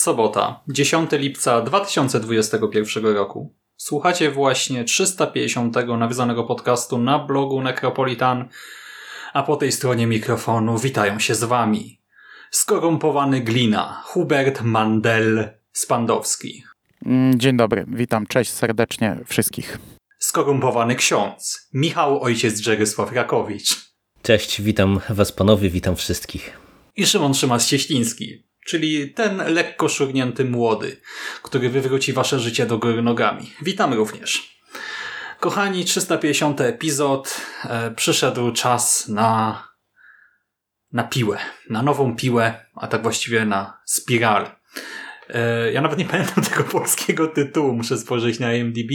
Sobota, 10 lipca 2021 roku. Słuchacie właśnie 350 nawiązanego podcastu na blogu Necropolitan, a po tej stronie mikrofonu witają się z wami skorumpowany glina Hubert Mandel Spandowski, Mm, Dzień dobry, witam, cześć serdecznie wszystkich. skorumpowany ksiądz Michał Ojciec Dżerysław Rakowicz Cześć, witam Was panowie, witam wszystkich. i Szymon Szymas-Cieśliński, czyli ten lekko szurnięty młody, który wywróci wasze życie do góry nogami. Witamy również. Kochani, 350 epizod. E, przyszedł czas na, na piłę. Na nową piłę, a tak właściwie na spiral. E, ja nawet nie pamiętam tego polskiego tytułu, muszę spojrzeć na IMDb.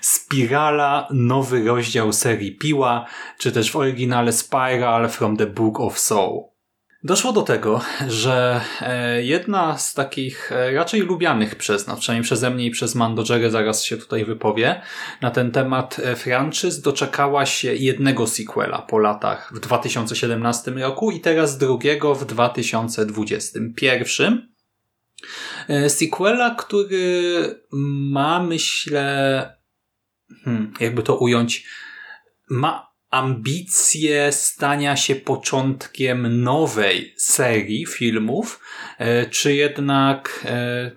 Spirala, nowy rozdział serii Piła, czy też w oryginale Spiral from the Book of Soul. Doszło do tego, że e, jedna z takich e, raczej lubianych przez nas, przynajmniej przeze mnie i przez Mando Jerry, zaraz się tutaj wypowie, na ten temat e, franczyz doczekała się jednego sequela po latach w 2017 roku i teraz drugiego w 2021. E, Sequela, który ma, myślę, hmm, jakby to ująć, ma ambicje stania się początkiem nowej serii filmów, e, czy jednak e,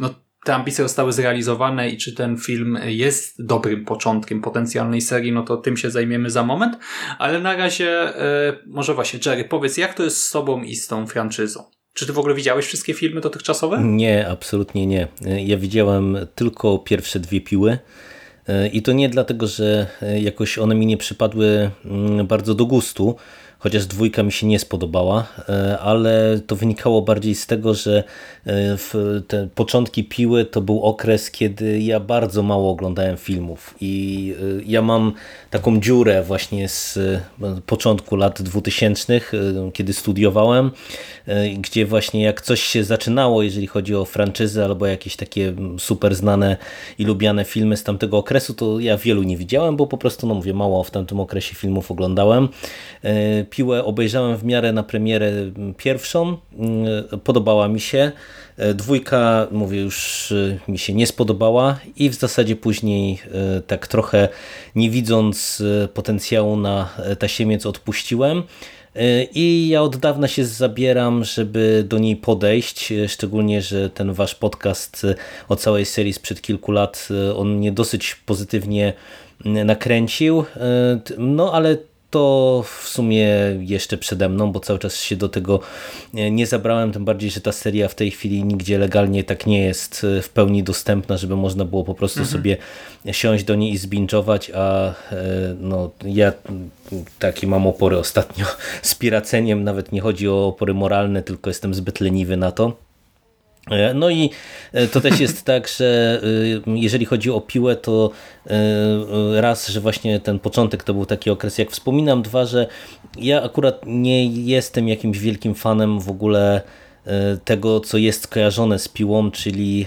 no, te ambicje zostały zrealizowane i czy ten film jest dobrym początkiem potencjalnej serii, no to tym się zajmiemy za moment, ale na razie e, może właśnie Jerry, powiedz jak to jest z sobą i z tą franczyzą? Czy ty w ogóle widziałeś wszystkie filmy dotychczasowe? Nie, absolutnie nie. Ja widziałem tylko pierwsze dwie piły. I to nie dlatego, że jakoś one mi nie przypadły mm, bardzo do gustu, chociaż dwójka mi się nie spodobała, ale to wynikało bardziej z tego, że w te początki piły to był okres, kiedy ja bardzo mało oglądałem filmów i ja mam taką dziurę właśnie z początku lat 2000, kiedy studiowałem, gdzie właśnie jak coś się zaczynało, jeżeli chodzi o franczyzy albo jakieś takie super znane i lubiane filmy z tamtego okresu, to ja wielu nie widziałem, bo po prostu, no mówię, mało w tamtym okresie filmów oglądałem. Piłę obejrzałem w miarę na premierę pierwszą, podobała mi się. Dwójka, mówię, już mi się nie spodobała i w zasadzie później tak trochę nie widząc potencjału na tasiemiec odpuściłem. I ja od dawna się zabieram, żeby do niej podejść, szczególnie, że ten wasz podcast o całej serii sprzed kilku lat, on mnie dosyć pozytywnie nakręcił, no ale to w sumie jeszcze przede mną, bo cały czas się do tego nie zabrałem, tym bardziej, że ta seria w tej chwili nigdzie legalnie tak nie jest w pełni dostępna, żeby można było po prostu mhm. sobie siąść do niej i zbinczować, a no, ja takie mam opory ostatnio z piraceniem, nawet nie chodzi o opory moralne, tylko jestem zbyt leniwy na to. No i to też jest tak, że jeżeli chodzi o piłę, to raz, że właśnie ten początek to był taki okres, jak wspominam, dwa, że ja akurat nie jestem jakimś wielkim fanem w ogóle tego, co jest kojarzone z piłą, czyli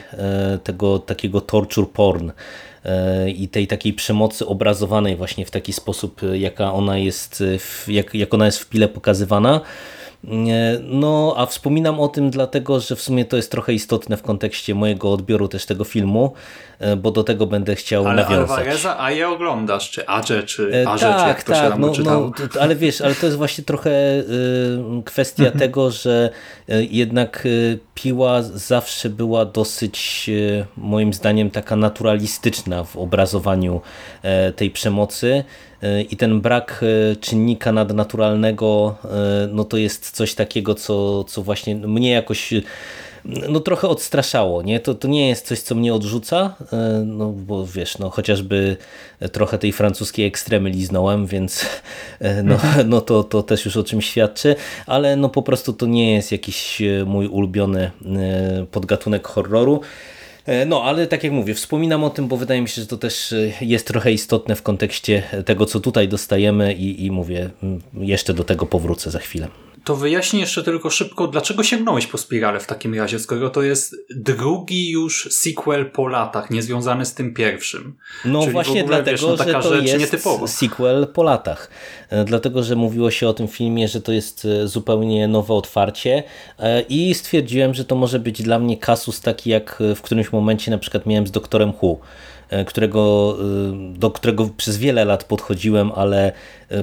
tego takiego torture porn i tej takiej przemocy obrazowanej właśnie w taki sposób, jaka ona jest, jak, jak ona jest w pile pokazywana. No, a wspominam o tym dlatego, że w sumie to jest trochę istotne w kontekście mojego odbioru też tego filmu, bo do tego będę chciał ale nawiązać. Alvareza, a je oglądasz, czy Aże, czy E, Aże, tak, czy jak to tak, się tam no, czytało. no, to- ale wiesz, ale to jest właśnie trochę y, kwestia Mhm. tego, że y, jednak y, piła zawsze była dosyć moim zdaniem taka naturalistyczna w obrazowaniu e, tej przemocy i ten brak y, czynnika nadnaturalnego y, no to jest coś takiego, co, co właśnie mnie jakoś no trochę odstraszało, nie? To, to nie jest coś, co mnie odrzuca, e, no bo wiesz, no chociażby trochę tej francuskiej ekstremy liznąłem, więc e, no, no to, to też już o czym świadczy, ale no po prostu to nie jest jakiś e, mój ulubiony e, podgatunek horroru. E, No, ale tak jak mówię, wspominam o tym, bo wydaje mi się, że to też e, jest trochę istotne w kontekście tego, co tutaj dostajemy i, i mówię, m, jeszcze do tego powrócę za chwilę. To wyjaśnij jeszcze tylko szybko, dlaczego sięgnąłeś po Spirale w takim razie, skoro to jest drugi już sequel po latach, niezwiązany z tym pierwszym. No Czyli właśnie dlatego, wiesz, no, taka że to rzecz jest nietypowa. sequel po latach. E, Dlatego, że mówiło się o tym filmie, że to jest e, zupełnie nowe otwarcie e, i stwierdziłem, że to może być dla mnie kasus taki jak w którymś momencie na przykład miałem z doktorem Hu którego, do którego przez wiele lat podchodziłem, ale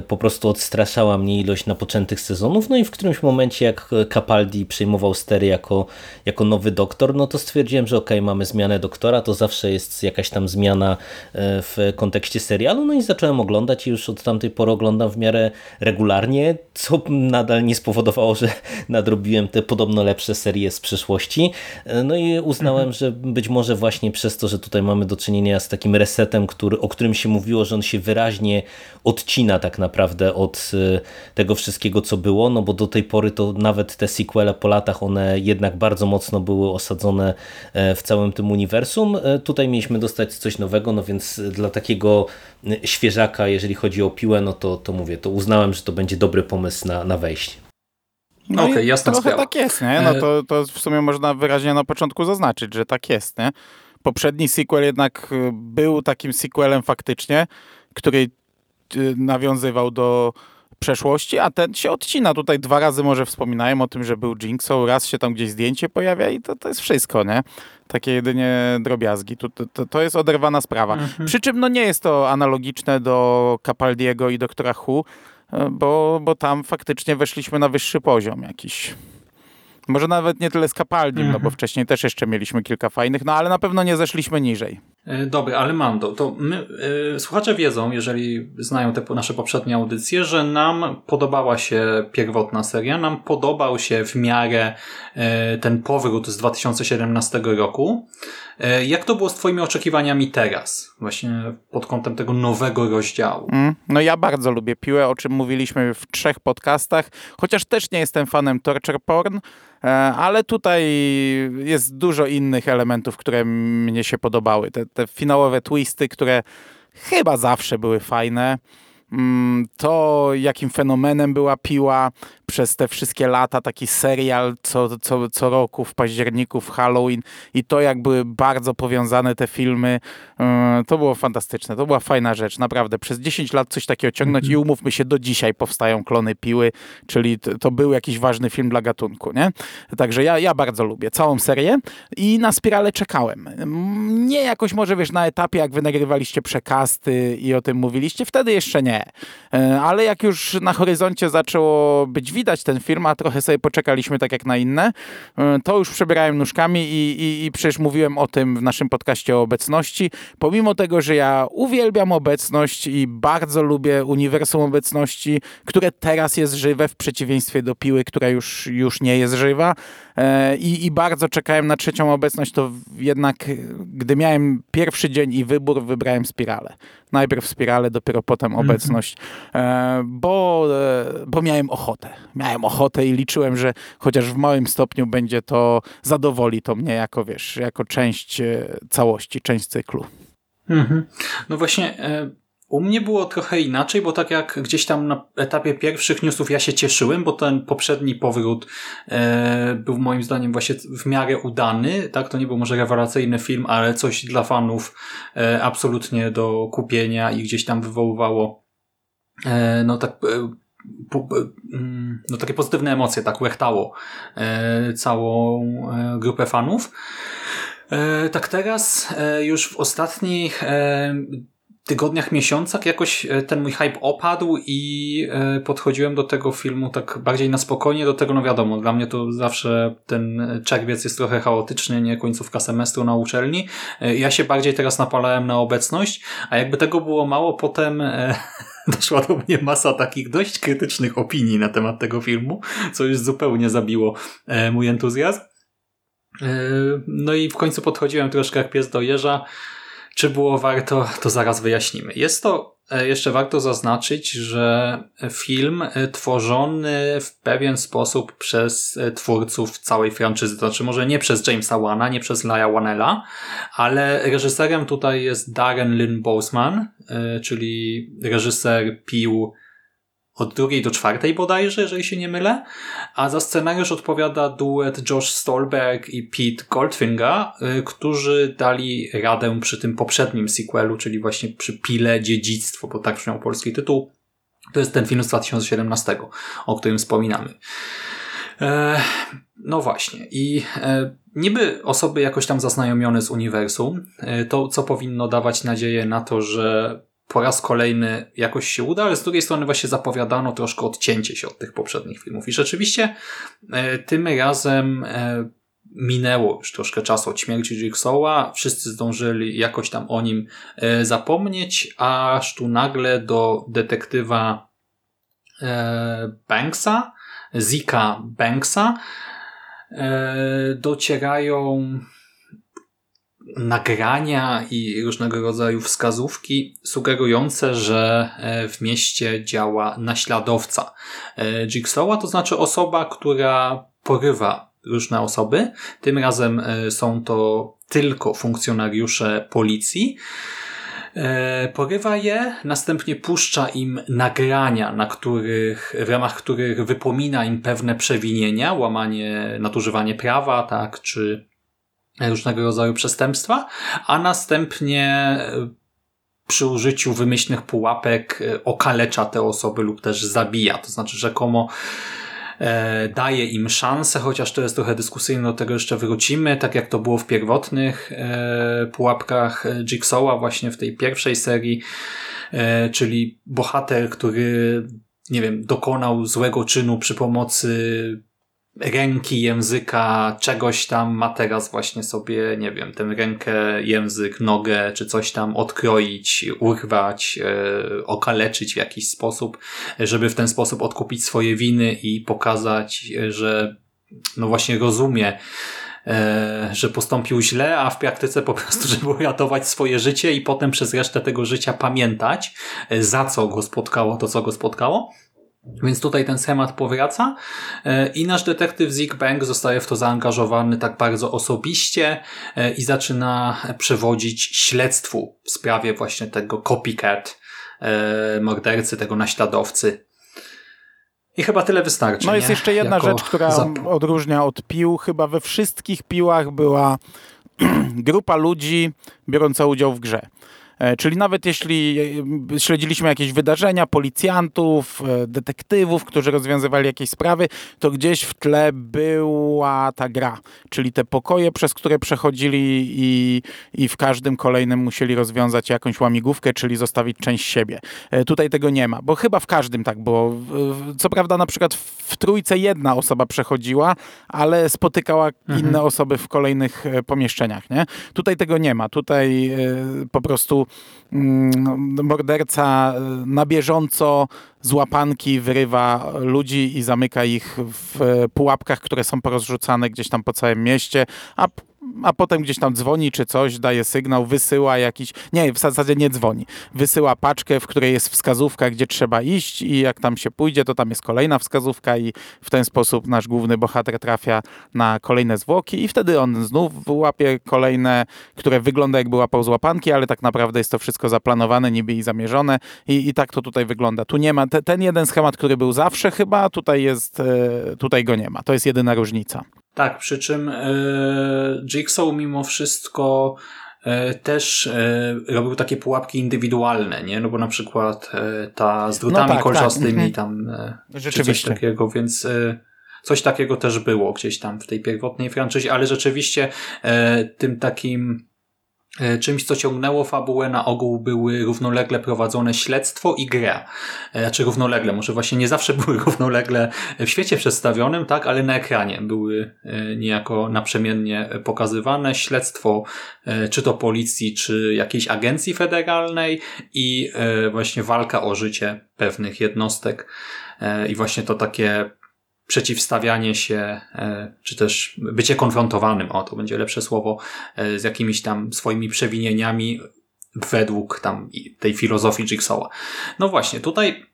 po prostu odstraszała mnie ilość napoczętych sezonów. No i w którymś momencie, jak Capaldi przejmował stery jako, jako nowy doktor, no to stwierdziłem, że okej, mamy zmianę doktora, to zawsze jest jakaś tam zmiana e, w kontekście serialu. No i zacząłem oglądać i już od tamtej pory oglądam w miarę regularnie, co nadal nie spowodowało, że nadrobiłem te podobno lepsze serie z przeszłości. E, No i uznałem, że być może właśnie przez to, że tutaj mamy do czynienia z takim resetem, który, o którym się mówiło, że on się wyraźnie odcina tak naprawdę od e, tego wszystkiego, co było, no bo do tej pory to nawet te sequele po latach, one jednak bardzo mocno były osadzone e, w całym tym uniwersum. E, Tutaj mieliśmy dostać coś nowego, no więc dla takiego e, świeżaka, jeżeli chodzi o piłę, no to, to mówię, to uznałem, że to będzie dobry pomysł na, na wejście. No Okej, i jasna trochę sprawa. tak jest, nie? No E- to, to w sumie można wyraźnie na początku zaznaczyć, że tak jest, nie? Poprzedni sequel jednak y, był takim sequelem faktycznie, który y, nawiązywał do przeszłości, a ten się odcina. Tutaj dwa razy może wspominałem o tym, że był Jinxą, raz się tam gdzieś zdjęcie pojawia i to, to jest wszystko, nie? Takie jedynie drobiazgi. To, to, to jest oderwana sprawa. Przy czym no nie jest to analogiczne do Capaldiego i doktora Hu, y, bo, bo tam faktycznie weszliśmy na wyższy poziom jakiś. Może nawet nie tyle z Capaldim, no bo wcześniej też jeszcze mieliśmy kilka fajnych, no ale na pewno nie zeszliśmy niżej. E, Dobra, ale Mando, to my, e, słuchacze wiedzą, jeżeli znają te nasze poprzednie audycje, że nam podobała się pierwotna seria, nam podobał się w miarę e, ten powrót z 2017 roku. Jak to było z twoimi oczekiwaniami teraz? Właśnie pod kątem tego nowego rozdziału. Mm. No ja bardzo lubię piłę, o czym mówiliśmy w trzech podcastach, chociaż też nie jestem fanem torture porn, ale tutaj jest dużo innych elementów, które mnie się podobały. Te, te finałowe twisty, które chyba zawsze były fajne. Mm, To, jakim fenomenem była piła przez te wszystkie lata, taki serial co, co, co roku w październiku, w Halloween i to, jak były bardzo powiązane te filmy, yy, to było fantastyczne. To była fajna rzecz, naprawdę. Przez 10 lat coś takiego ciągnąć i umówmy się, do dzisiaj powstają klony piły, czyli to, to był jakiś ważny film dla gatunku, nie? Także ja, ja bardzo lubię całą serię i na Spirale czekałem. Mm, Nie jakoś może, wiesz, na etapie, jak wy nagrywaliście przekasty i o tym mówiliście, wtedy jeszcze nie. E, Ale jak już na horyzoncie zaczęło być widać ten film, a trochę sobie poczekaliśmy tak jak na inne, e, to już przebierałem nóżkami i, i, i przecież mówiłem o tym w naszym podcaście o obecności. Pomimo tego, że ja uwielbiam obecność i bardzo lubię uniwersum obecności, które teraz jest żywe w przeciwieństwie do piły, która już, już nie jest żywa. E, I, I bardzo czekałem na trzecią obecność, to jednak gdy miałem pierwszy dzień i wybór, wybrałem spiralę. Najpierw spiralę, dopiero potem obecność, e, bo, e, bo miałem ochotę. Miałem ochotę i liczyłem, że chociaż w małym stopniu będzie to, zadowoli to mnie jako, wiesz, jako część e, całości, część cyklu. Mhm. No właśnie, u mnie było trochę inaczej, bo tak jak gdzieś tam na etapie pierwszych newsów ja się cieszyłem, bo ten poprzedni powrót e, był moim zdaniem właśnie w miarę udany, tak, to nie był może rewelacyjny film, ale coś dla fanów e, absolutnie do kupienia i gdzieś tam wywoływało no tak e, no takie pozytywne emocje, tak łechtało e, całą e, grupę fanów. E, tak teraz już w ostatnich tygodniach, miesiącach jakoś ten mój hype opadł i podchodziłem do tego filmu tak bardziej na spokojnie, do tego no wiadomo, dla mnie to zawsze ten czerwiec jest trochę chaotyczny, nie końcówka semestru na uczelni. Ja się bardziej teraz napalałem na obecność, a jakby tego było mało, potem doszła do mnie masa takich dość krytycznych opinii na temat tego filmu, co już zupełnie zabiło e, mój entuzjazm. E, no i w końcu podchodziłem troszkę jak pies do jeża. Czy było warto, to zaraz wyjaśnimy. Jest to jeszcze warto zaznaczyć, że film e, tworzony w pewien sposób przez e, twórców całej franczyzy, to znaczy może nie przez Jamesa Wana, nie przez Laia Wanella, ale reżyserem tutaj jest Darren Lynn Boseman, czyli reżyser pił od drugiej do czwartej bodajże, jeżeli się nie mylę, a za scenariusz odpowiada duet Josh Stolberg i Pete Goldfinger, y, którzy dali radę przy tym poprzednim sequelu, czyli właśnie przy Pile Dziedzictwo, bo tak brzmiał polski tytuł. To jest ten film z 2017, o którym wspominamy. E, no właśnie. I e, niby osoby jakoś tam zaznajomione z uniwersum, e, to co powinno dawać nadzieję na to, że po raz kolejny jakoś się uda, ale z drugiej strony właśnie zapowiadano troszkę odcięcie się od tych poprzednich filmów. I rzeczywiście e, tym razem e, minęło już troszkę czasu od śmierci Jigsaw'a, wszyscy zdążyli jakoś tam o nim e, zapomnieć, aż tu nagle do detektywa Banksa, Zika Banksa, docierają nagrania i różnego rodzaju wskazówki sugerujące, że e, w mieście działa naśladowca e, Jigsaw'a, to znaczy osoba, która porywa różne osoby. Tym razem e, są to tylko funkcjonariusze policji. Porywa je, następnie puszcza im nagrania, na których, w ramach których wypomina im pewne przewinienia, łamanie, nadużywanie prawa, tak, czy różnego rodzaju przestępstwa, a następnie e, przy użyciu wymyślnych pułapek e, okalecza te osoby lub też zabija. To znaczy rzekomo e, daje im szansę, chociaż to jest trochę dyskusyjne, do tego jeszcze wrócimy, tak jak to było w pierwotnych pułapkach Jigsaw'a właśnie w tej pierwszej serii, czyli bohater, który nie wiem, dokonał złego czynu przy pomocy ręki, języka, czegoś tam ma teraz właśnie sobie, nie wiem, tę rękę, język, nogę, czy coś tam odkroić, urwać, e, okaleczyć w jakiś sposób, żeby w ten sposób odkupić swoje winy i pokazać, że no właśnie rozumie, e, że postąpił źle, a w praktyce po prostu, żeby uratować swoje życie i potem przez resztę tego życia pamiętać, e, za co go spotkało to, co go spotkało. Więc tutaj ten schemat powraca e, i nasz detektyw Zig Bang zostaje w to zaangażowany tak bardzo osobiście e, i zaczyna przewodzić śledztwu w sprawie właśnie tego copycat e, mordercy, tego naśladowcy. I chyba tyle wystarczy. No jest nie? jeszcze jedna jako rzecz, która odróżnia od pił. Chyba we wszystkich piłach była grupa ludzi biorąca udział w grze. E, czyli nawet jeśli e, śledziliśmy jakieś wydarzenia, policjantów, e, detektywów, którzy rozwiązywali jakieś sprawy, to gdzieś w tle była ta gra. Czyli te pokoje, przez które przechodzili i, i w każdym kolejnym musieli rozwiązać jakąś łamigłówkę, czyli zostawić część siebie. Tutaj tego nie ma, bo chyba w każdym tak było. Co prawda na przykład w trójce jedna osoba przechodziła, ale spotykała mhm. inne osoby w kolejnych pomieszczeniach. Nie? Tutaj tego nie ma. Tutaj po prostu morderca e, na bieżąco z łapanki wyrywa ludzi i zamyka ich w pułapkach, które są porozrzucane gdzieś tam po całym mieście, a a potem gdzieś tam dzwoni czy coś, daje sygnał, wysyła jakiś, nie, w zasadzie nie dzwoni, wysyła paczkę, w której jest wskazówka, gdzie trzeba iść i jak tam się pójdzie, to tam jest kolejna wskazówka i w ten sposób nasz główny bohater trafia na kolejne zwłoki i wtedy on znów łapie kolejne, które wygląda jakby łapał z łapanki, ale tak naprawdę jest to wszystko zaplanowane, niby i zamierzone i, i tak to tutaj wygląda. Tu nie ma, te, ten jeden schemat, który był zawsze chyba, tutaj jest, e, tutaj go nie ma. To jest jedyna różnica. Tak, przy czym yy, Jigsaw mimo wszystko e, też e, robił takie pułapki indywidualne, nie? No bo na przykład e, ta z drutami No tak, kolczastymi tak, mhm. tam, e, czy coś takiego, więc e, coś takiego też było gdzieś tam w tej pierwotnej franczyzie, ale rzeczywiście e, tym takim e, czymś, co ciągnęło fabułę na ogół były równolegle prowadzone śledztwo i gra. E, Znaczy równolegle, może właśnie nie zawsze były równolegle w świecie przedstawionym, tak, ale na ekranie były e, niejako naprzemiennie pokazywane. Śledztwo e, czy to policji, czy jakiejś agencji federalnej i e, właśnie walka o życie pewnych jednostek E, i właśnie to takie przeciwstawianie się, e, czy też bycie konfrontowanym, o to będzie lepsze słowo, e, z jakimiś tam swoimi przewinieniami według tam tej filozofii Jigsaw'a. No właśnie, tutaj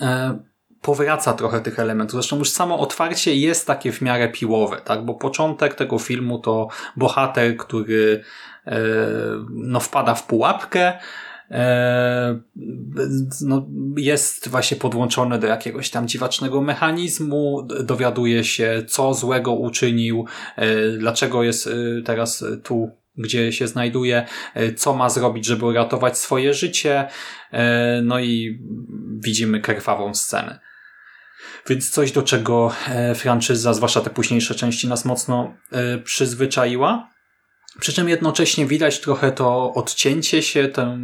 e, powraca trochę tych elementów. Zresztą już samo otwarcie jest takie w miarę piłowe, tak? Bo początek tego filmu to bohater, który no, wpada w pułapkę, no, jest właśnie podłączony do jakiegoś tam dziwacznego mechanizmu, dowiaduje się, co złego uczynił, e, dlaczego jest e, teraz tu, gdzie się znajduje, e, co ma zrobić, żeby uratować swoje życie, e, no i widzimy krwawą scenę. Więc coś, do czego e, franczyza, zwłaszcza te późniejsze części, nas mocno e, przyzwyczaiła. Przy czym jednocześnie widać trochę to odcięcie się, tę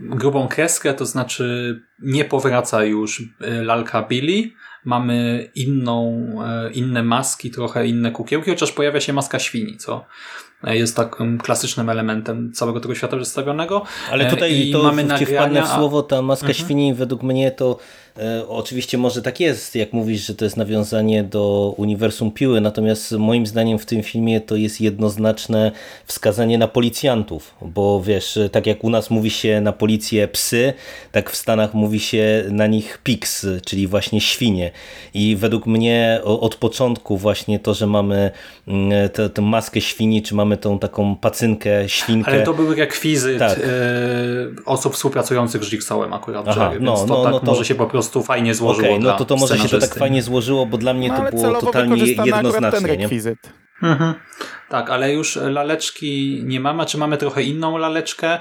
grubą kreskę, to znaczy nie powraca już e, lalka Billy, mamy inną, e, inne maski, trochę inne kukiełki, chociaż pojawia się maska świni, co e, jest takim klasycznym elementem całego tego świata przedstawionego. Ale E, tutaj i to mamy ci wpadnę nagrania, w słowo, ta maska Mhm. świni według mnie to oczywiście może tak jest, jak mówisz, że to jest nawiązanie do uniwersum Piły, natomiast moim zdaniem w tym filmie to jest jednoznaczne wskazanie na policjantów, bo wiesz, tak jak u nas mówi się na policję psy, tak w Stanach mówi się na nich pigs, czyli właśnie świnie i według mnie od początku właśnie to, że mamy mm, tę tę maskę świni, czy mamy tą taką pacynkę, świnkę. Ale to były rekwizyt Tak. e, osób współpracujących z Jigsawem akurat, Aha, Jerry, no, to no, tak no to- może się po prostu fajnie złożyło Okej, no to, to może się to tak fajnie złożyło, bo dla mnie No, to ale było totalnie ten jednoznacznie. Nie? rekwizyt. Mhm. Tak, ale już laleczki nie mamy, czy mamy trochę inną laleczkę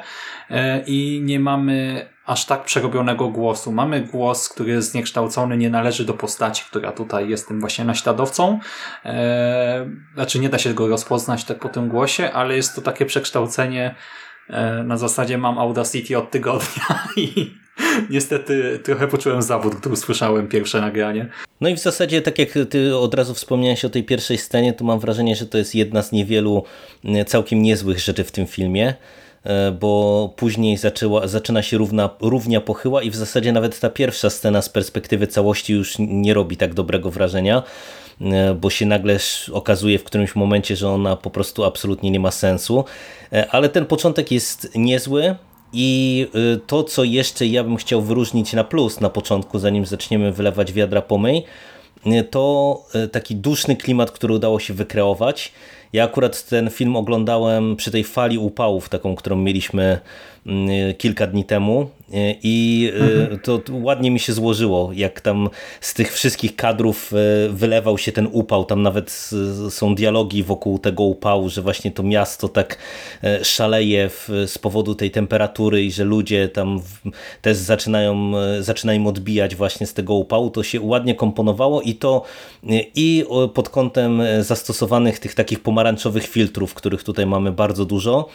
e, i nie mamy aż tak przerobionego głosu. Mamy głos, który jest zniekształcony, nie należy do postaci, która tutaj jest tym właśnie naśladowcą. E, znaczy nie da się go rozpoznać tak po tym głosie, ale jest to takie przekształcenie e, na zasadzie mam Audacity od tygodnia i niestety trochę poczułem zawód, gdy usłyszałem pierwsze nagranie. No i w zasadzie, tak jak ty od razu wspomniałeś o tej pierwszej scenie, to mam wrażenie, że to jest jedna z niewielu całkiem niezłych rzeczy w tym filmie, e, bo później zaczęła, zaczyna się równa, równia pochyła i w zasadzie nawet ta pierwsza scena z perspektywy całości już nie robi tak dobrego wrażenia, e, bo się nagle okazuje w którymś momencie, że ona po prostu absolutnie nie ma sensu, E, ale ten początek jest niezły, i y, to, co jeszcze ja bym chciał wyróżnić na plus na początku, zanim zaczniemy wylewać wiadra pomyj, y, to y, taki duszny klimat, który udało się wykreować. Ja akurat ten film oglądałem przy tej fali upałów, taką, którą mieliśmy kilka dni temu y, i y, to to ładnie mi się złożyło, jak tam z tych wszystkich kadrów y, wylewał się ten upał, tam nawet y, są dialogi wokół tego upału, że właśnie to miasto tak szaleje w, z powodu tej temperatury i że ludzie tam też zaczynają, zaczyna im odbijać właśnie z tego upału, to się ładnie komponowało i to i pod kątem zastosowanych tych takich pomarańczowych filtrów, których tutaj mamy bardzo dużo,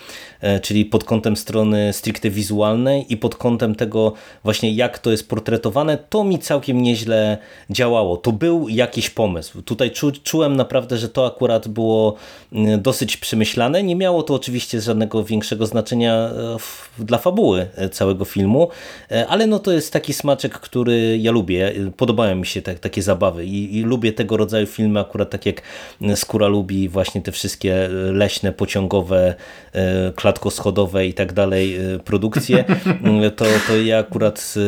czyli pod kątem strony stricte wizualnej i pod kątem tego właśnie jak to jest portretowane, to mi całkiem nieźle działało. To był jakiś pomysł. Tutaj czu, czułem naprawdę, że to akurat było mm, dosyć przemyślane. Nie miało to oczywiście żadnego większego znaczenia e, dla fabuły e, całego filmu, e, ale no to jest taki smaczek, który ja lubię. Podobają mi się te, takie zabawy i, i lubię tego rodzaju filmy, akurat tak jak Skóra lubi właśnie te wszystkie leśne, pociągowe, e, klatkoschodowe i tak dalej produkcje, Mm, to, to ja akurat e,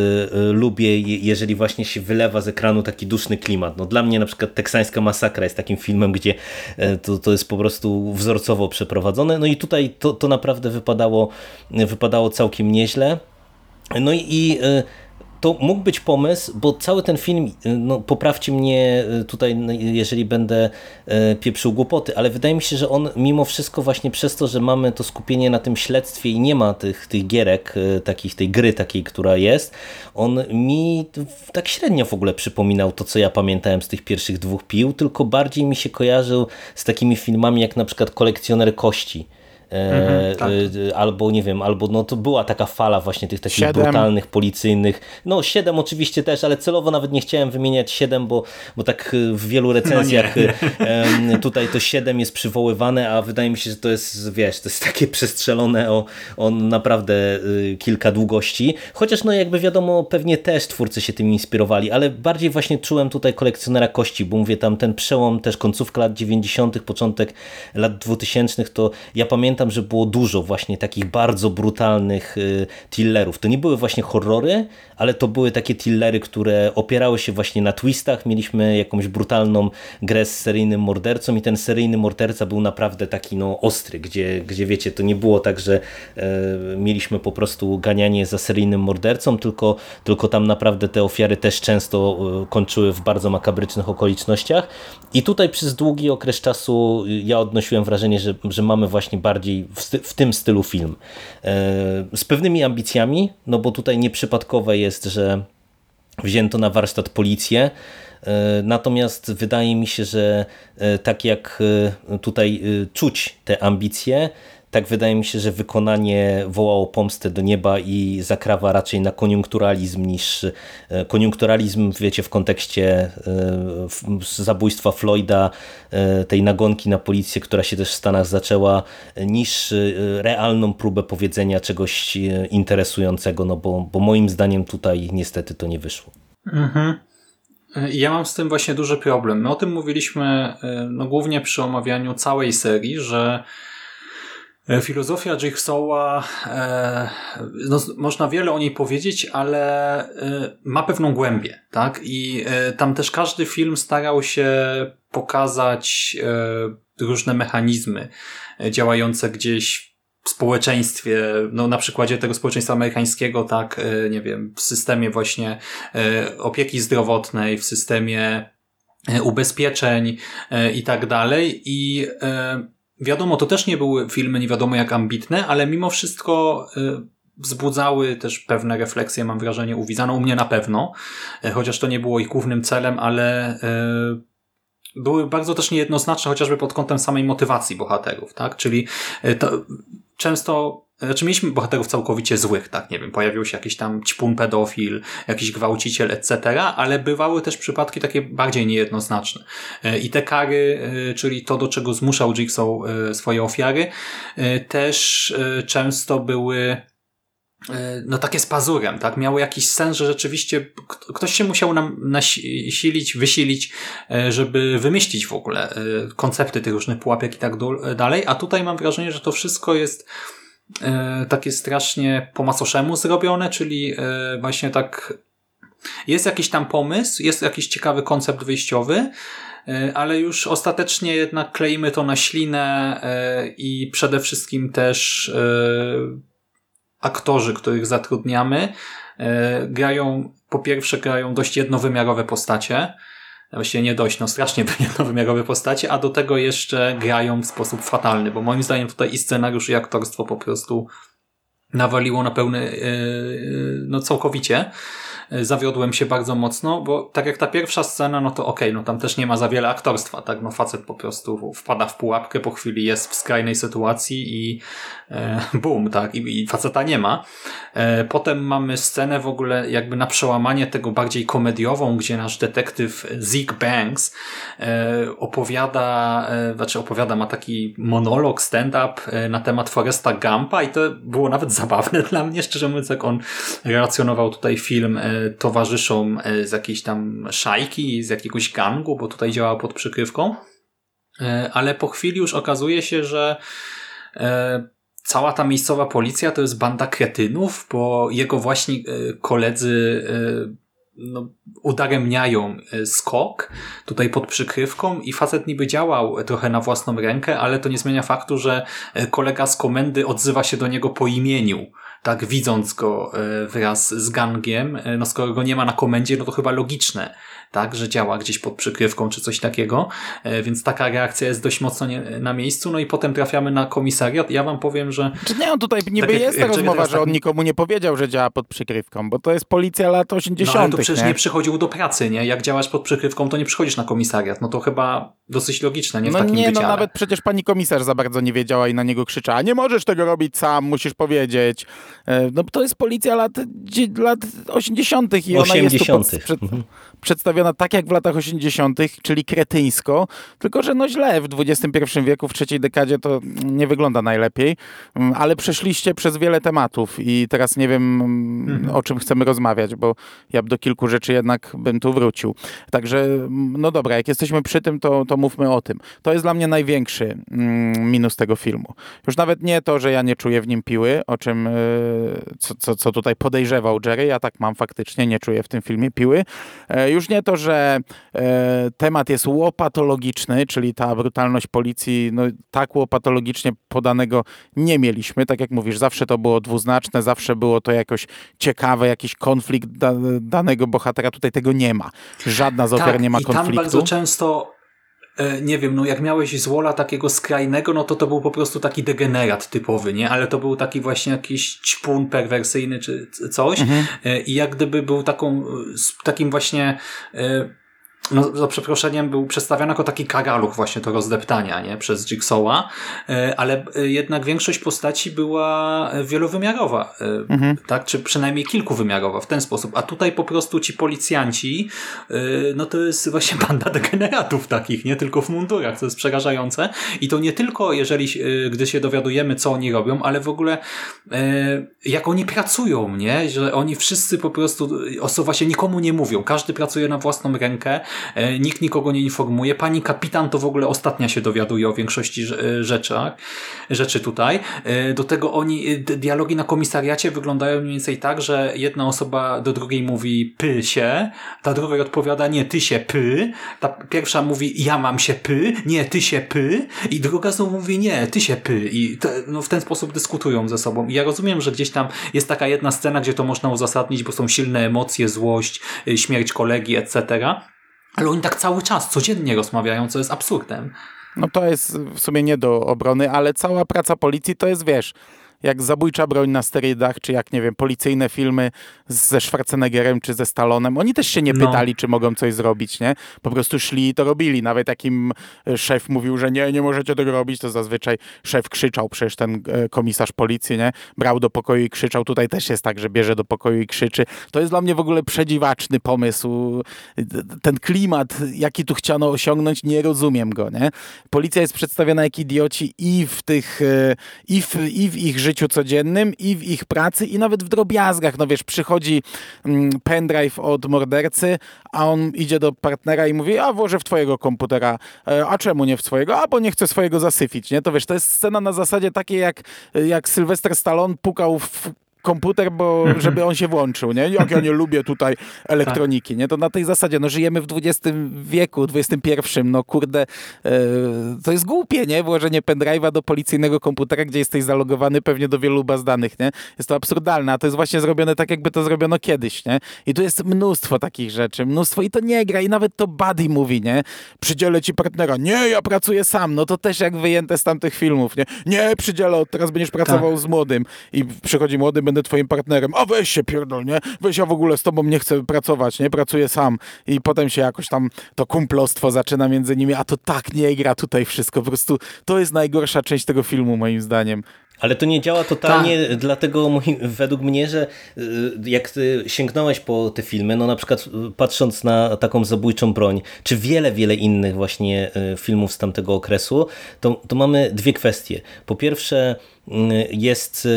e, lubię, je- jeżeli właśnie się wylewa z ekranu taki duszny klimat. No dla mnie na przykład Teksańska Masakra jest takim filmem, gdzie e, to, to jest po prostu wzorcowo przeprowadzone. No i tutaj to, to naprawdę wypadało, wypadało całkiem nieźle. No i, i e, to mógł być pomysł, bo cały ten film, no poprawcie mnie tutaj, jeżeli będę pieprzył głupoty, ale wydaje mi się, że on mimo wszystko właśnie przez to, że mamy to skupienie na tym śledztwie i nie ma tych, tych gierek, takich, tej gry takiej, która jest, on mi tak średnio w ogóle przypominał to, co ja pamiętałem z tych pierwszych dwóch pił, tylko bardziej mi się kojarzył z takimi filmami jak na przykład Kolekcjoner Kości Mhm, tak. E, albo nie wiem, albo no to była taka fala właśnie tych takich 7. brutalnych, policyjnych. No 7 oczywiście też, ale celowo nawet nie chciałem wymieniać 7, bo, bo tak e, w wielu recenzjach no tutaj to 7 jest przywoływane, a wydaje mi się, że to jest, wiesz, to jest takie przestrzelone o, o naprawdę kilka długości. Chociaż no jakby wiadomo, pewnie też twórcy się tym inspirowali, ale bardziej właśnie czułem tutaj kolekcjonera kości, bo mówię tam ten przełom też końcówka lat 90., początek lat 2000, to ja pamiętam pamiętam, że było dużo właśnie takich bardzo brutalnych y, tillerów. To nie były właśnie horrory, ale to były takie tillery, które opierały się właśnie na twistach. Mieliśmy jakąś brutalną grę z seryjnym mordercą i ten seryjny morderca był naprawdę taki no ostry, gdzie, gdzie wiecie, to nie było tak, że e, mieliśmy po prostu ganianie za seryjnym mordercą, tylko, tylko tam naprawdę te ofiary też często e, kończyły w bardzo makabrycznych okolicznościach. I tutaj przez długi okres czasu ja odnosiłem wrażenie, że, że mamy właśnie bardziej bardziej w, w tym stylu film. E, z pewnymi ambicjami, no bo tutaj nieprzypadkowe jest, że wzięto na warsztat policję, e, Natomiast wydaje mi się, że e, tak jak tutaj czuć te ambicje, tak wydaje mi się, że wykonanie wołało pomstę do nieba i zakrawa raczej na koniunkturalizm niż e, koniunkturalizm, wiecie, w kontekście e, zabójstwa Floyda, e, tej nagonki na policję, która się też w Stanach zaczęła, niż realną próbę powiedzenia czegoś interesującego, no bo, bo moim zdaniem tutaj niestety to nie wyszło. Mhm. Ja mam z tym właśnie duży problem. My o tym mówiliśmy no, głównie przy omawianiu całej serii, że filozofia Jigsaw'a, e, no, można wiele o niej powiedzieć, ale e, ma pewną głębię, tak? I tam też każdy film starał się pokazać różne mechanizmy działające gdzieś w społeczeństwie, no na przykładzie tego społeczeństwa amerykańskiego, tak, nie wiem, w systemie właśnie opieki zdrowotnej, w systemie ubezpieczeń i tak dalej. I Wiadomo, to też nie były filmy nie wiadomo jak ambitne, ale mimo wszystko y, wzbudzały też pewne refleksje, mam wrażenie, u widza. No u mnie na pewno, y, chociaż to nie było ich głównym celem, ale y, były bardzo też niejednoznaczne, chociażby pod kątem samej motywacji bohaterów, tak? Czyli to, często znaczy mieliśmy bohaterów całkowicie złych, tak, nie wiem, pojawił się jakiś tam ćpun pedofil, jakiś gwałciciel, etc., ale bywały też przypadki takie bardziej niejednoznaczne. E, I te kary, e, czyli to, do czego zmuszał Jigsaw swoje ofiary, też często były no takie z pazurem, tak? Miało jakiś sens, że rzeczywiście ktoś się musiał nam nasilić, wysilić, żeby wymyślić w ogóle koncepty tych różnych pułapek i tak dalej, a tutaj mam wrażenie, że to wszystko jest takie strasznie po macoszemu zrobione, czyli e, właśnie tak jest jakiś tam pomysł, jest jakiś ciekawy koncept wyjściowy, e, ale już ostatecznie jednak kleimy to na ślinę e, i przede wszystkim też e, aktorzy, których zatrudniamy, e, grają, po pierwsze grają dość jednowymiarowe postacie, właściwie nie dość, no strasznie jednowymiarowe postacie, a do tego jeszcze grają w sposób fatalny, bo moim zdaniem tutaj i scenariusz i aktorstwo po prostu nawaliło na pełny, e, e, no całkowicie. E, zawiodłem się bardzo mocno, bo tak jak ta pierwsza scena, no to okej, okay, no tam też nie ma za wiele aktorstwa, tak, no facet po prostu wpada w pułapkę, po chwili jest w skrajnej sytuacji i e, boom, tak, i, i faceta nie ma. E, potem mamy scenę w ogóle jakby na przełamanie tego bardziej komediową, gdzie nasz detektyw Zeke Banks e, opowiada, e, znaczy opowiada, ma taki monolog, stand-up e, na temat Foresta Gampa i to było nawet zabawne dla mnie, szczerze mówiąc, jak on relacjonował tutaj film towarzyszom e, z jakiejś tam szajki, z jakiegoś gangu, bo tutaj działała pod przykrywką. E, ale po chwili już okazuje się, że e, cała ta miejscowa policja to jest banda kretynów, bo jego właśnie koledzy no, udaremniają skok tutaj pod przykrywką i facet niby działał trochę na własną rękę, ale to nie zmienia faktu, że kolega z komendy odzywa się do niego po imieniu tak widząc go e, wraz z gangiem, no skoro go nie ma na komendzie, no to chyba logiczne, tak, że działa gdzieś pod przykrywką czy coś takiego, e, więc taka reakcja jest dość mocno nie, na miejscu, no i potem trafiamy na komisariat. Ja wam powiem, że... Czy nie, on tutaj niby tak jest ta rozmowa, że on tak... nikomu nie powiedział, że działa pod przykrywką, bo to jest policja lat 80. No ale to przecież nie? nie przychodził do pracy, nie? Jak działasz pod przykrywką, to nie przychodzisz na komisariat. No to chyba dosyć logiczne, nie? W no takim nie, wydziale. no nawet przecież pani komisarz za bardzo nie wiedziała i na niego krzyczała, nie możesz tego robić sam, musisz powiedzieć. E, no to jest policja lat, lat 80. i 80. ona jest tu przed, mhm. Przedstawiona tak jak w latach 80., czyli kretyńsko, tylko że no źle w XXI wieku, w trzeciej dekadzie to nie wygląda najlepiej, mm, ale przeszliście przez wiele tematów i teraz nie wiem mhm. o czym chcemy rozmawiać, bo ja do kilku rzeczy jednak bym tu wrócił. Także no dobra, jak jesteśmy przy tym, to, to mówmy o tym. To jest dla mnie największy mm, minus tego filmu. Już nawet nie to, że ja nie czuję w nim piły, o czym y, co, co, co tutaj podejrzewał Jerry, ja tak mam faktycznie, nie czuję w tym filmie piły. Już nie to, że e, temat jest łopatologiczny, czyli ta brutalność policji, no tak łopatologicznie podanego nie mieliśmy. Tak jak mówisz, zawsze to było dwuznaczne, zawsze było to jakoś ciekawe, jakiś konflikt da, danego bohatera. Tutaj tego nie ma. Żadna z ofiar tak, nie ma i konfliktu. Tam bardzo często nie wiem, no jak miałeś złola takiego skrajnego, no to to był po prostu taki degenerat typowy, nie? Ale to był taki właśnie jakiś ćpun perwersyjny czy coś mhm. E, i jak gdyby był taką, takim właśnie e, no, za przeproszeniem był przedstawiony jako taki karaluch właśnie to rozdeptania, nie? Przez Jigsaw'a, e, ale e, jednak większość postaci była wielowymiarowa, e, mhm. tak? Czy przynajmniej kilkuwymiarowa w ten sposób. A tutaj po prostu ci policjanci, no to jest właśnie banda degeneratów takich, nie? Tylko w mundurach, co jest przerażające. I to nie tylko jeżeli, gdy się dowiadujemy, co oni robią, ale w ogóle jak oni pracują, nie? Że oni wszyscy po prostu, osoba się nikomu nie mówią. Każdy pracuje na własną rękę, nikt nikogo nie informuje. Pani kapitan to w ogóle ostatnia się dowiaduje o większości e, rzeczach, rzeczy tutaj. E, do tego oni, dialogi na komisariacie wyglądają mniej więcej tak, że jedna osoba do drugiej mówi py się, ta druga odpowiada nie, ty się py, ta pierwsza mówi ja mam się py, nie, ty się py i druga znowu mówi nie, ty się py i no, w ten sposób dyskutują ze sobą. I ja rozumiem, że gdzieś tam jest taka jedna scena, gdzie to można uzasadnić, bo są silne emocje, złość, śmierć kolegi, etc. Ale oni tak cały czas, codziennie rozmawiają, co jest absurdem. No to jest w sumie nie do obrony, ale cała praca policji to jest, wiesz, jak zabójcza broń na sterydach, czy jak, nie wiem, policyjne filmy ze Schwarzeneggerem, czy ze Stalonem. Oni też się nie no. pytali, czy mogą coś zrobić, nie? Po prostu szli i to robili. Nawet jakim e, szef mówił, że nie, nie możecie tego robić, to zazwyczaj szef krzyczał, przecież ten e, komisarz policji, nie? Brał do pokoju i krzyczał. Tutaj też jest tak, że bierze do pokoju i krzyczy. To jest dla mnie w ogóle przedziwaczny pomysł. Ten klimat, jaki tu chciano osiągnąć, nie rozumiem go, nie? Policja jest przedstawiona jak idioci i w tych, e, i w, i w ich życiu życiu codziennym i w ich pracy i nawet w drobiazgach. No wiesz, przychodzi mm, pendrive od mordercy, a on idzie do partnera i mówi, a włożę w twojego komputera. E, a czemu nie w twojego? A bo nie chcę swojego zasyfić, nie? To wiesz, to jest scena na zasadzie takiej jak, jak Sylwester Stallone pukał w komputer, bo mhm. żeby on się włączył, nie? Jak ja nie lubię tutaj elektroniki, nie? To na tej zasadzie, no żyjemy w XX wieku, XXI, no kurde, e, to jest głupie, nie? Włożenie pendrive'a do policyjnego komputera, gdzie jesteś zalogowany pewnie do wielu baz danych, nie? Jest to absurdalne, a to jest właśnie zrobione tak, jakby to zrobiono kiedyś, nie? I tu jest mnóstwo takich rzeczy, mnóstwo i to nie gra i nawet to buddy mówi, nie? Przydzielę ci partnera, nie, ja pracuję sam, no to też jak wyjęte z tamtych filmów, nie? Nie, przydzielę, teraz będziesz pracował tak. z młodym i przychodzi młody, będę twoim partnerem, a weź się pierdol, nie? Weź ja w ogóle z tobą nie chcę pracować, nie? Pracuję sam. I potem się jakoś tam to kumplostwo zaczyna między nimi, a to tak nie gra tutaj wszystko. Po prostu to jest najgorsza część tego filmu, moim zdaniem. Ale to nie działa totalnie, Ta. dlatego według mnie, że y, jak ty sięgnąłeś po te filmy, no na przykład y, patrząc na taką zabójczą broń, czy wiele, wiele innych właśnie y, filmów z tamtego okresu, to, to mamy dwie kwestie. Po pierwsze, jest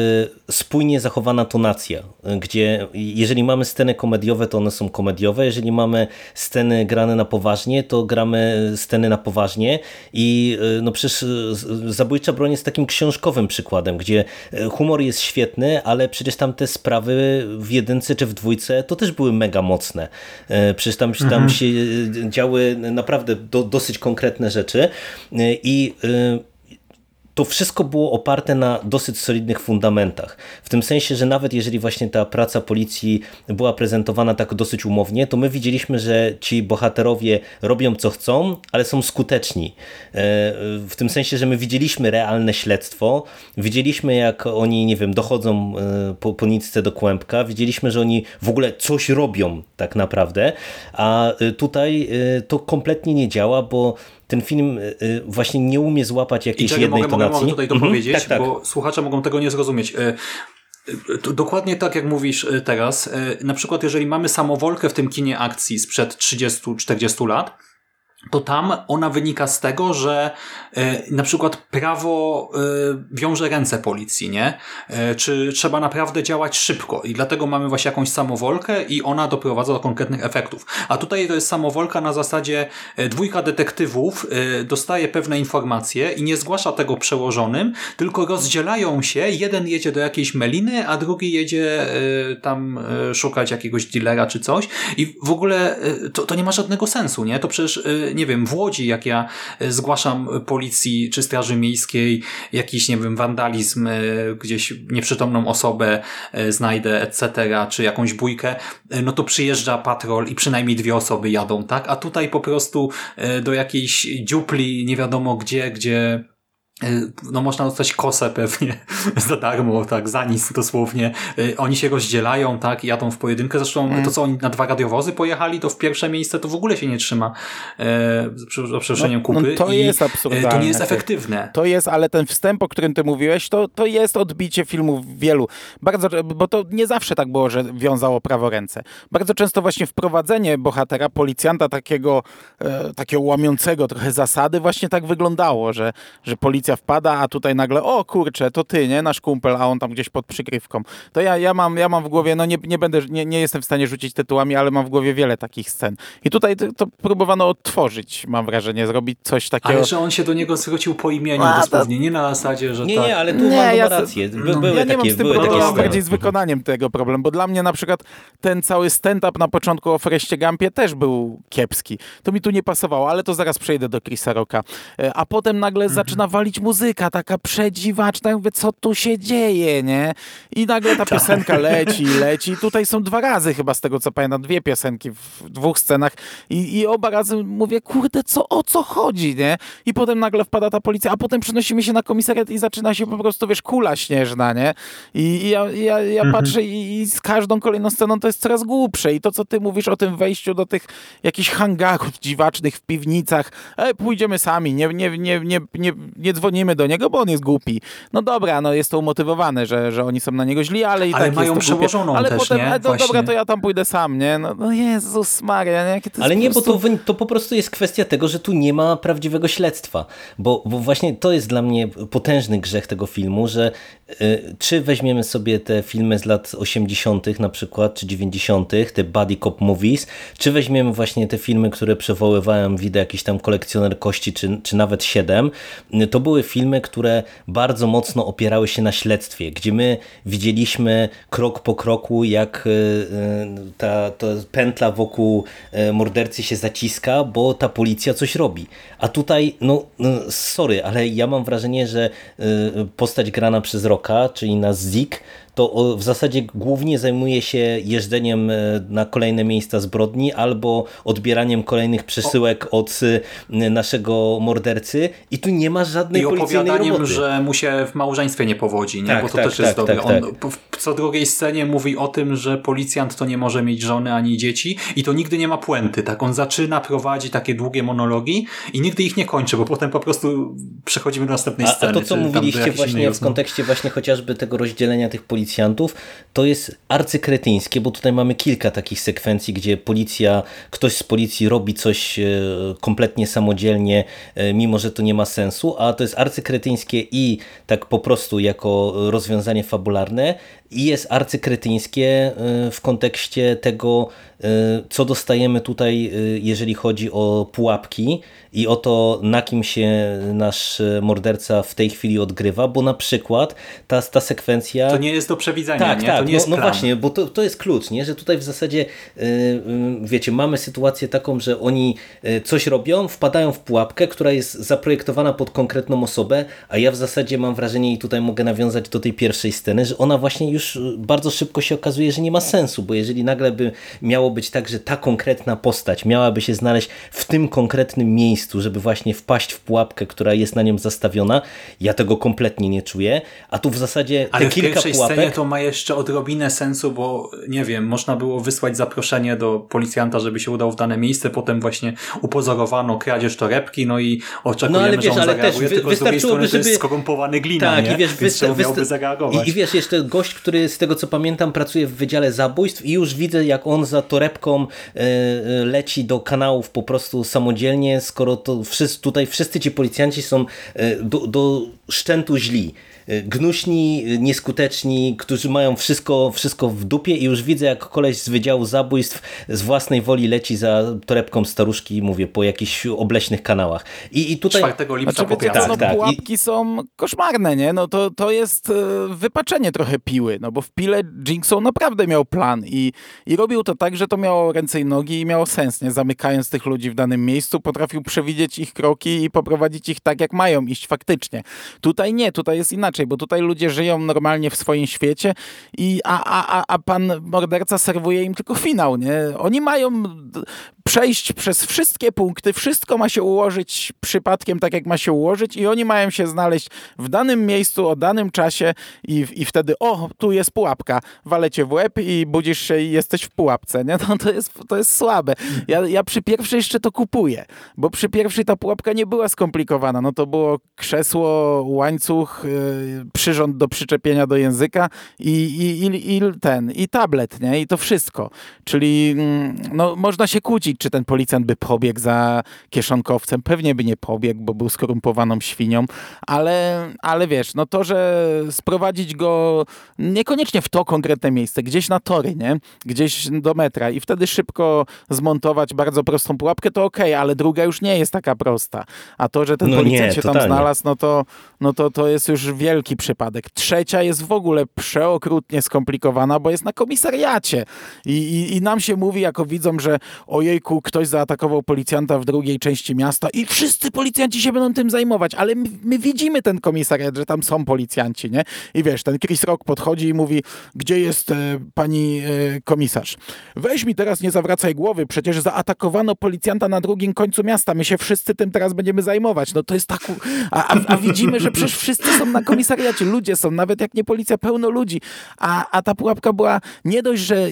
spójnie zachowana tonacja, gdzie jeżeli mamy sceny komediowe, to one są komediowe, jeżeli mamy sceny grane na poważnie, to gramy sceny na poważnie i no przecież Zabójcza Broń jest takim książkowym przykładem, gdzie humor jest świetny, ale przecież tam te sprawy w jedynce czy w dwójce to też były mega mocne. Przecież tam, tam mhm. się działy naprawdę do, dosyć konkretne rzeczy i to wszystko było oparte na dosyć solidnych fundamentach. W tym sensie, że nawet jeżeli właśnie ta praca policji była prezentowana tak dosyć umownie, to my widzieliśmy, że ci bohaterowie robią co chcą, ale są skuteczni. E, w tym sensie, że my widzieliśmy realne śledztwo, widzieliśmy jak oni, nie wiem, dochodzą e, po, po nitce do kłębka, widzieliśmy, że oni w ogóle coś robią tak naprawdę, a e, tutaj to kompletnie nie działa, bo ten film y, y, właśnie nie umie złapać jakiejś I jednej mogę, tonacji. Mogę tutaj dopowiedzieć, mhm, tak, tak. bo słuchacze mogą tego nie zrozumieć. Y, dokładnie tak, jak mówisz teraz. Na przykład, jeżeli mamy samowolkę w tym kinie akcji sprzed 30-40 lat, to tam ona wynika z tego, że e, na przykład prawo e, wiąże ręce policji, nie? E, czy trzeba naprawdę działać szybko i dlatego mamy właśnie jakąś samowolkę i ona doprowadza do konkretnych efektów. A tutaj to jest samowolka na zasadzie dwójka detektywów dostaje pewne informacje i nie zgłasza tego przełożonym, tylko rozdzielają się, jeden jedzie do jakiejś meliny, a drugi jedzie tam szukać jakiegoś dealera czy coś i w ogóle to, to nie ma żadnego sensu, nie? To przecież nie wiem, w Łodzi, jak ja e, zgłaszam policji czy straży miejskiej jakiś, nie wiem, wandalizm, e, gdzieś nieprzytomną osobę e, znajdę, etc., czy jakąś bójkę, no to przyjeżdża patrol i przynajmniej dwie osoby jadą, tak? A tutaj po prostu do jakiejś dziupli, nie wiadomo gdzie, gdzie no można dostać kosę pewnie za darmo, tak, za nic dosłownie. Y, oni się rozdzielają, tak, jadą w pojedynkę. Zresztą mm. to, co oni na dwa radiowozy pojechali, to w pierwsze miejsce to w ogóle się nie trzyma e, za przeproszeniem no, kupy. No to I jest absurdalne. To nie jest efektywne. To jest, ale ten wstęp, o którym ty mówiłeś, to, to jest odbicie filmów wielu. Bardzo, bo to nie zawsze tak było, że wiązało prawo ręce. Bardzo często właśnie wprowadzenie bohatera, policjanta takiego, e, takiego łamiącego trochę zasady właśnie tak wyglądało, że, że policja policja wpada, a tutaj nagle, o kurczę, to ty, nie, nasz kumpel, a on tam gdzieś pod przykrywką. To ja, ja, mam, ja mam w głowie, no nie, nie będę, nie, nie jestem w stanie rzucić tytułami, ale mam w głowie wiele takich scen. I tutaj to, to próbowano odtworzyć, mam wrażenie, zrobić coś takiego. Ale że on się do niego zwrócił po imieniu a, dosłownie, to... nie na zasadzie, że Nie, tak. nie, ale tu nie, mam ja rację. By, no. były ja nie takie, mam z tym problemu, bardziej z wykonaniem tego problem, bo dla mnie na przykład ten cały stand-up na początku o Freście Gampie też był kiepski. To mi tu nie pasowało, ale to zaraz przejdę do Chrisa Rocka. E, a potem nagle mhm. zaczyna walić muzyka, taka przedziwaczna. Ja mówię, co tu się dzieje, nie? I nagle ta tak. piosenka leci, leci. Tutaj są dwa razy chyba z tego, co pamiętam, dwie piosenki w dwóch scenach i, i oba razy mówię, kurde, co, o co chodzi, nie? I potem nagle wpada ta policja, a potem przenosimy się na komisariat i zaczyna się po prostu, wiesz, kula śnieżna, nie? I, i ja, ja, ja mhm. patrzę i, i, z każdą kolejną sceną to jest coraz głupsze i to, co ty mówisz o tym wejściu do tych jakichś hangarów dziwacznych w piwnicach, e, pójdziemy sami, nie, nie, nie, nie, nie, nie dzwonimy do niego, bo on jest głupi. No dobra, no jest to umotywowane, że, że oni są na niego źli, ale i ale tak mają jest przełożoną Ale też, potem, nie? No dobra, to ja tam pójdę sam, nie? No, no Jezus Maria, nie? Jakie to ale nie, prostu... bo to, to po prostu jest kwestia tego, że tu nie ma prawdziwego śledztwa, bo, bo właśnie to jest dla mnie potężny grzech tego filmu, że y, czy weźmiemy sobie te filmy z lat 80. na przykład, czy 90., te body cop movies, czy weźmiemy właśnie te filmy, które przywoływałem, widzę jakiś tam kolekcjoner kości, czy, czy nawet 7, to były filmy, które bardzo mocno opierały się na śledztwie, gdzie my widzieliśmy krok po kroku, jak e, e, ta, ta pętla wokół e, mordercy się zaciska, bo ta policja coś robi. A tutaj, no, no sorry, ale ja mam wrażenie, że postać grana przez Roka, czyli na Zik, to w zasadzie głównie zajmuje się jeżdżeniem e, na kolejne miejsca zbrodni albo odbieraniem kolejnych przesyłek od e, naszego mordercy i tu nie ma żadnej I opowiadaniem, roboty. że mu się w małżeństwie nie powodzi, nie? Tak, bo to tak, też jest tak, dobre. Tak, On w co drugiej scenie mówi o tym, że policjant to nie może mieć żony ani dzieci i to nigdy nie ma puenty. Tak, on zaczyna, prowadzi takie długie monologi i nigdy ich nie kończy, bo potem po prostu przechodzimy do następnej a, sceny. A to, co mówiliście właśnie w kontekście właśnie chociażby tego rozdzielenia tych policjantów policjantów, to jest arcykretyńskie, bo tutaj mamy kilka takich sekwencji, gdzie policja, ktoś z policji robi coś e, kompletnie samodzielnie, e, mimo że to nie ma sensu, a to jest arcykretyńskie i tak po prostu jako rozwiązanie fabularne i jest arcykretyńskie w kontekście tego, co dostajemy tutaj, jeżeli chodzi o pułapki i o to, na kim się nasz morderca w tej chwili odgrywa, bo na przykład ta, ta sekwencja... To nie jest do przewidzenia, tak, nie? Tak, to nie no, jest no właśnie, bo to, to jest klucz, nie? że tutaj w zasadzie wiecie, mamy sytuację taką, że oni coś robią, wpadają w pułapkę, która jest zaprojektowana pod konkretną osobę, a ja w zasadzie mam wrażenie i tutaj mogę nawiązać do tej pierwszej sceny, że ona właśnie już bardzo szybko się okazuje, że nie ma sensu, bo jeżeli nagle by miało być tak, że ta konkretna postać miałaby się znaleźć w tym konkretnym miejscu, żeby właśnie wpaść w pułapkę, która jest na nią zastawiona, ja tego kompletnie nie czuję, a tu w zasadzie te Ale w kilka pułapek... scenie to ma jeszcze odrobinę sensu, bo nie wiem, można było wysłać zaproszenie do policjanta, żeby się udał w dane miejsce, potem właśnie upozorowano kradzież torebki, no i oczekujemy, No, ale wiesz, że on ale zareaguje, też wy- tylko z drugiej strony to jest żeby- skorumpowany glina, Tak, nie? i wiesz, Więc wysta- wysta- zareagować? I, I wiesz, jeszcze gość, który z tego co pamiętam pracuje w Wydziale Zabójstw i już widzę jak on za torebką e, e, leci do kanałów po prostu samodzielnie, skoro to wszyscy, tutaj wszyscy ci policjanci są e, do, do szczętu źli. Gnuśni, nieskuteczni, którzy mają wszystko, wszystko w dupie i już widzę jak koleś z Wydziału Zabójstw z własnej woli leci za torebką staruszki, mówię, po jakichś obleśnych kanałach. I, i tutaj... 4 lipca Znaczy, po piasach. no, Tak, tak. pułapki są koszmarne, nie? No to, to jest e, wypaczenie trochę piły, no bo w pile Jinxon naprawdę miał plan i, i robił to tak, że to miało ręce i nogi i miało sens, nie? Zamykając tych ludzi w danym miejscu, potrafił przewidzieć ich kroki i poprowadzić ich tak, jak mają iść faktycznie. Tutaj nie, tutaj jest inaczej, bo tutaj ludzie żyją normalnie w swoim świecie i a, a, a, pan morderca serwuje im tylko finał, nie? Oni mają przejść przez wszystkie punkty, wszystko ma się ułożyć przypadkiem tak, jak ma się ułożyć i oni mają się znaleźć w danym miejscu, o danym czasie i, i wtedy, o, tu jest pułapka, walecie w łeb i budzisz się i jesteś w pułapce, nie? No, to, jest, to jest słabe. Ja, ja przy pierwszej jeszcze to kupuję, bo przy pierwszej ta pułapka nie była skomplikowana, no to było krzesło, łańcuch, yy, przyrząd do przyczepienia do języka i, i, i, i ten, i tablet, nie? I to wszystko. Czyli mm, no, można się kłócić, czy ten policjant by pobiegł za kieszonkowcem. Pewnie by nie pobiegł, bo był skorumpowaną świnią, ale, ale wiesz, no to, że sprowadzić go niekoniecznie w to konkretne miejsce, gdzieś na tory, nie? Gdzieś do metra i wtedy szybko zmontować bardzo prostą pułapkę, to okej, ale druga już nie jest taka prosta. A to, że ten No nie, policjant się tam znalazł, no to, no to to jest już wielki przypadek. Trzecia jest w ogóle przeokrutnie skomplikowana, bo jest na komisariacie. I, i, I nam się mówi jako widzom, że ktoś zaatakował policjanta w drugiej części miasta i wszyscy policjanci się będą tym zajmować, ale my, my widzimy ten komisariat, że tam są policjanci, nie? I wiesz, ten Chris Rock podchodzi i mówi, gdzie jest e, pani e, komisarz? Weź mi teraz nie zawracaj głowy, przecież zaatakowano policjanta na drugim końcu miasta, my się wszyscy tym teraz będziemy zajmować. No to jest tak... A, a, a widzimy, że przecież wszyscy są na komisariacie, ludzie są, nawet jak nie policja, pełno ludzi. A, a ta pułapka była nie dość, że, e,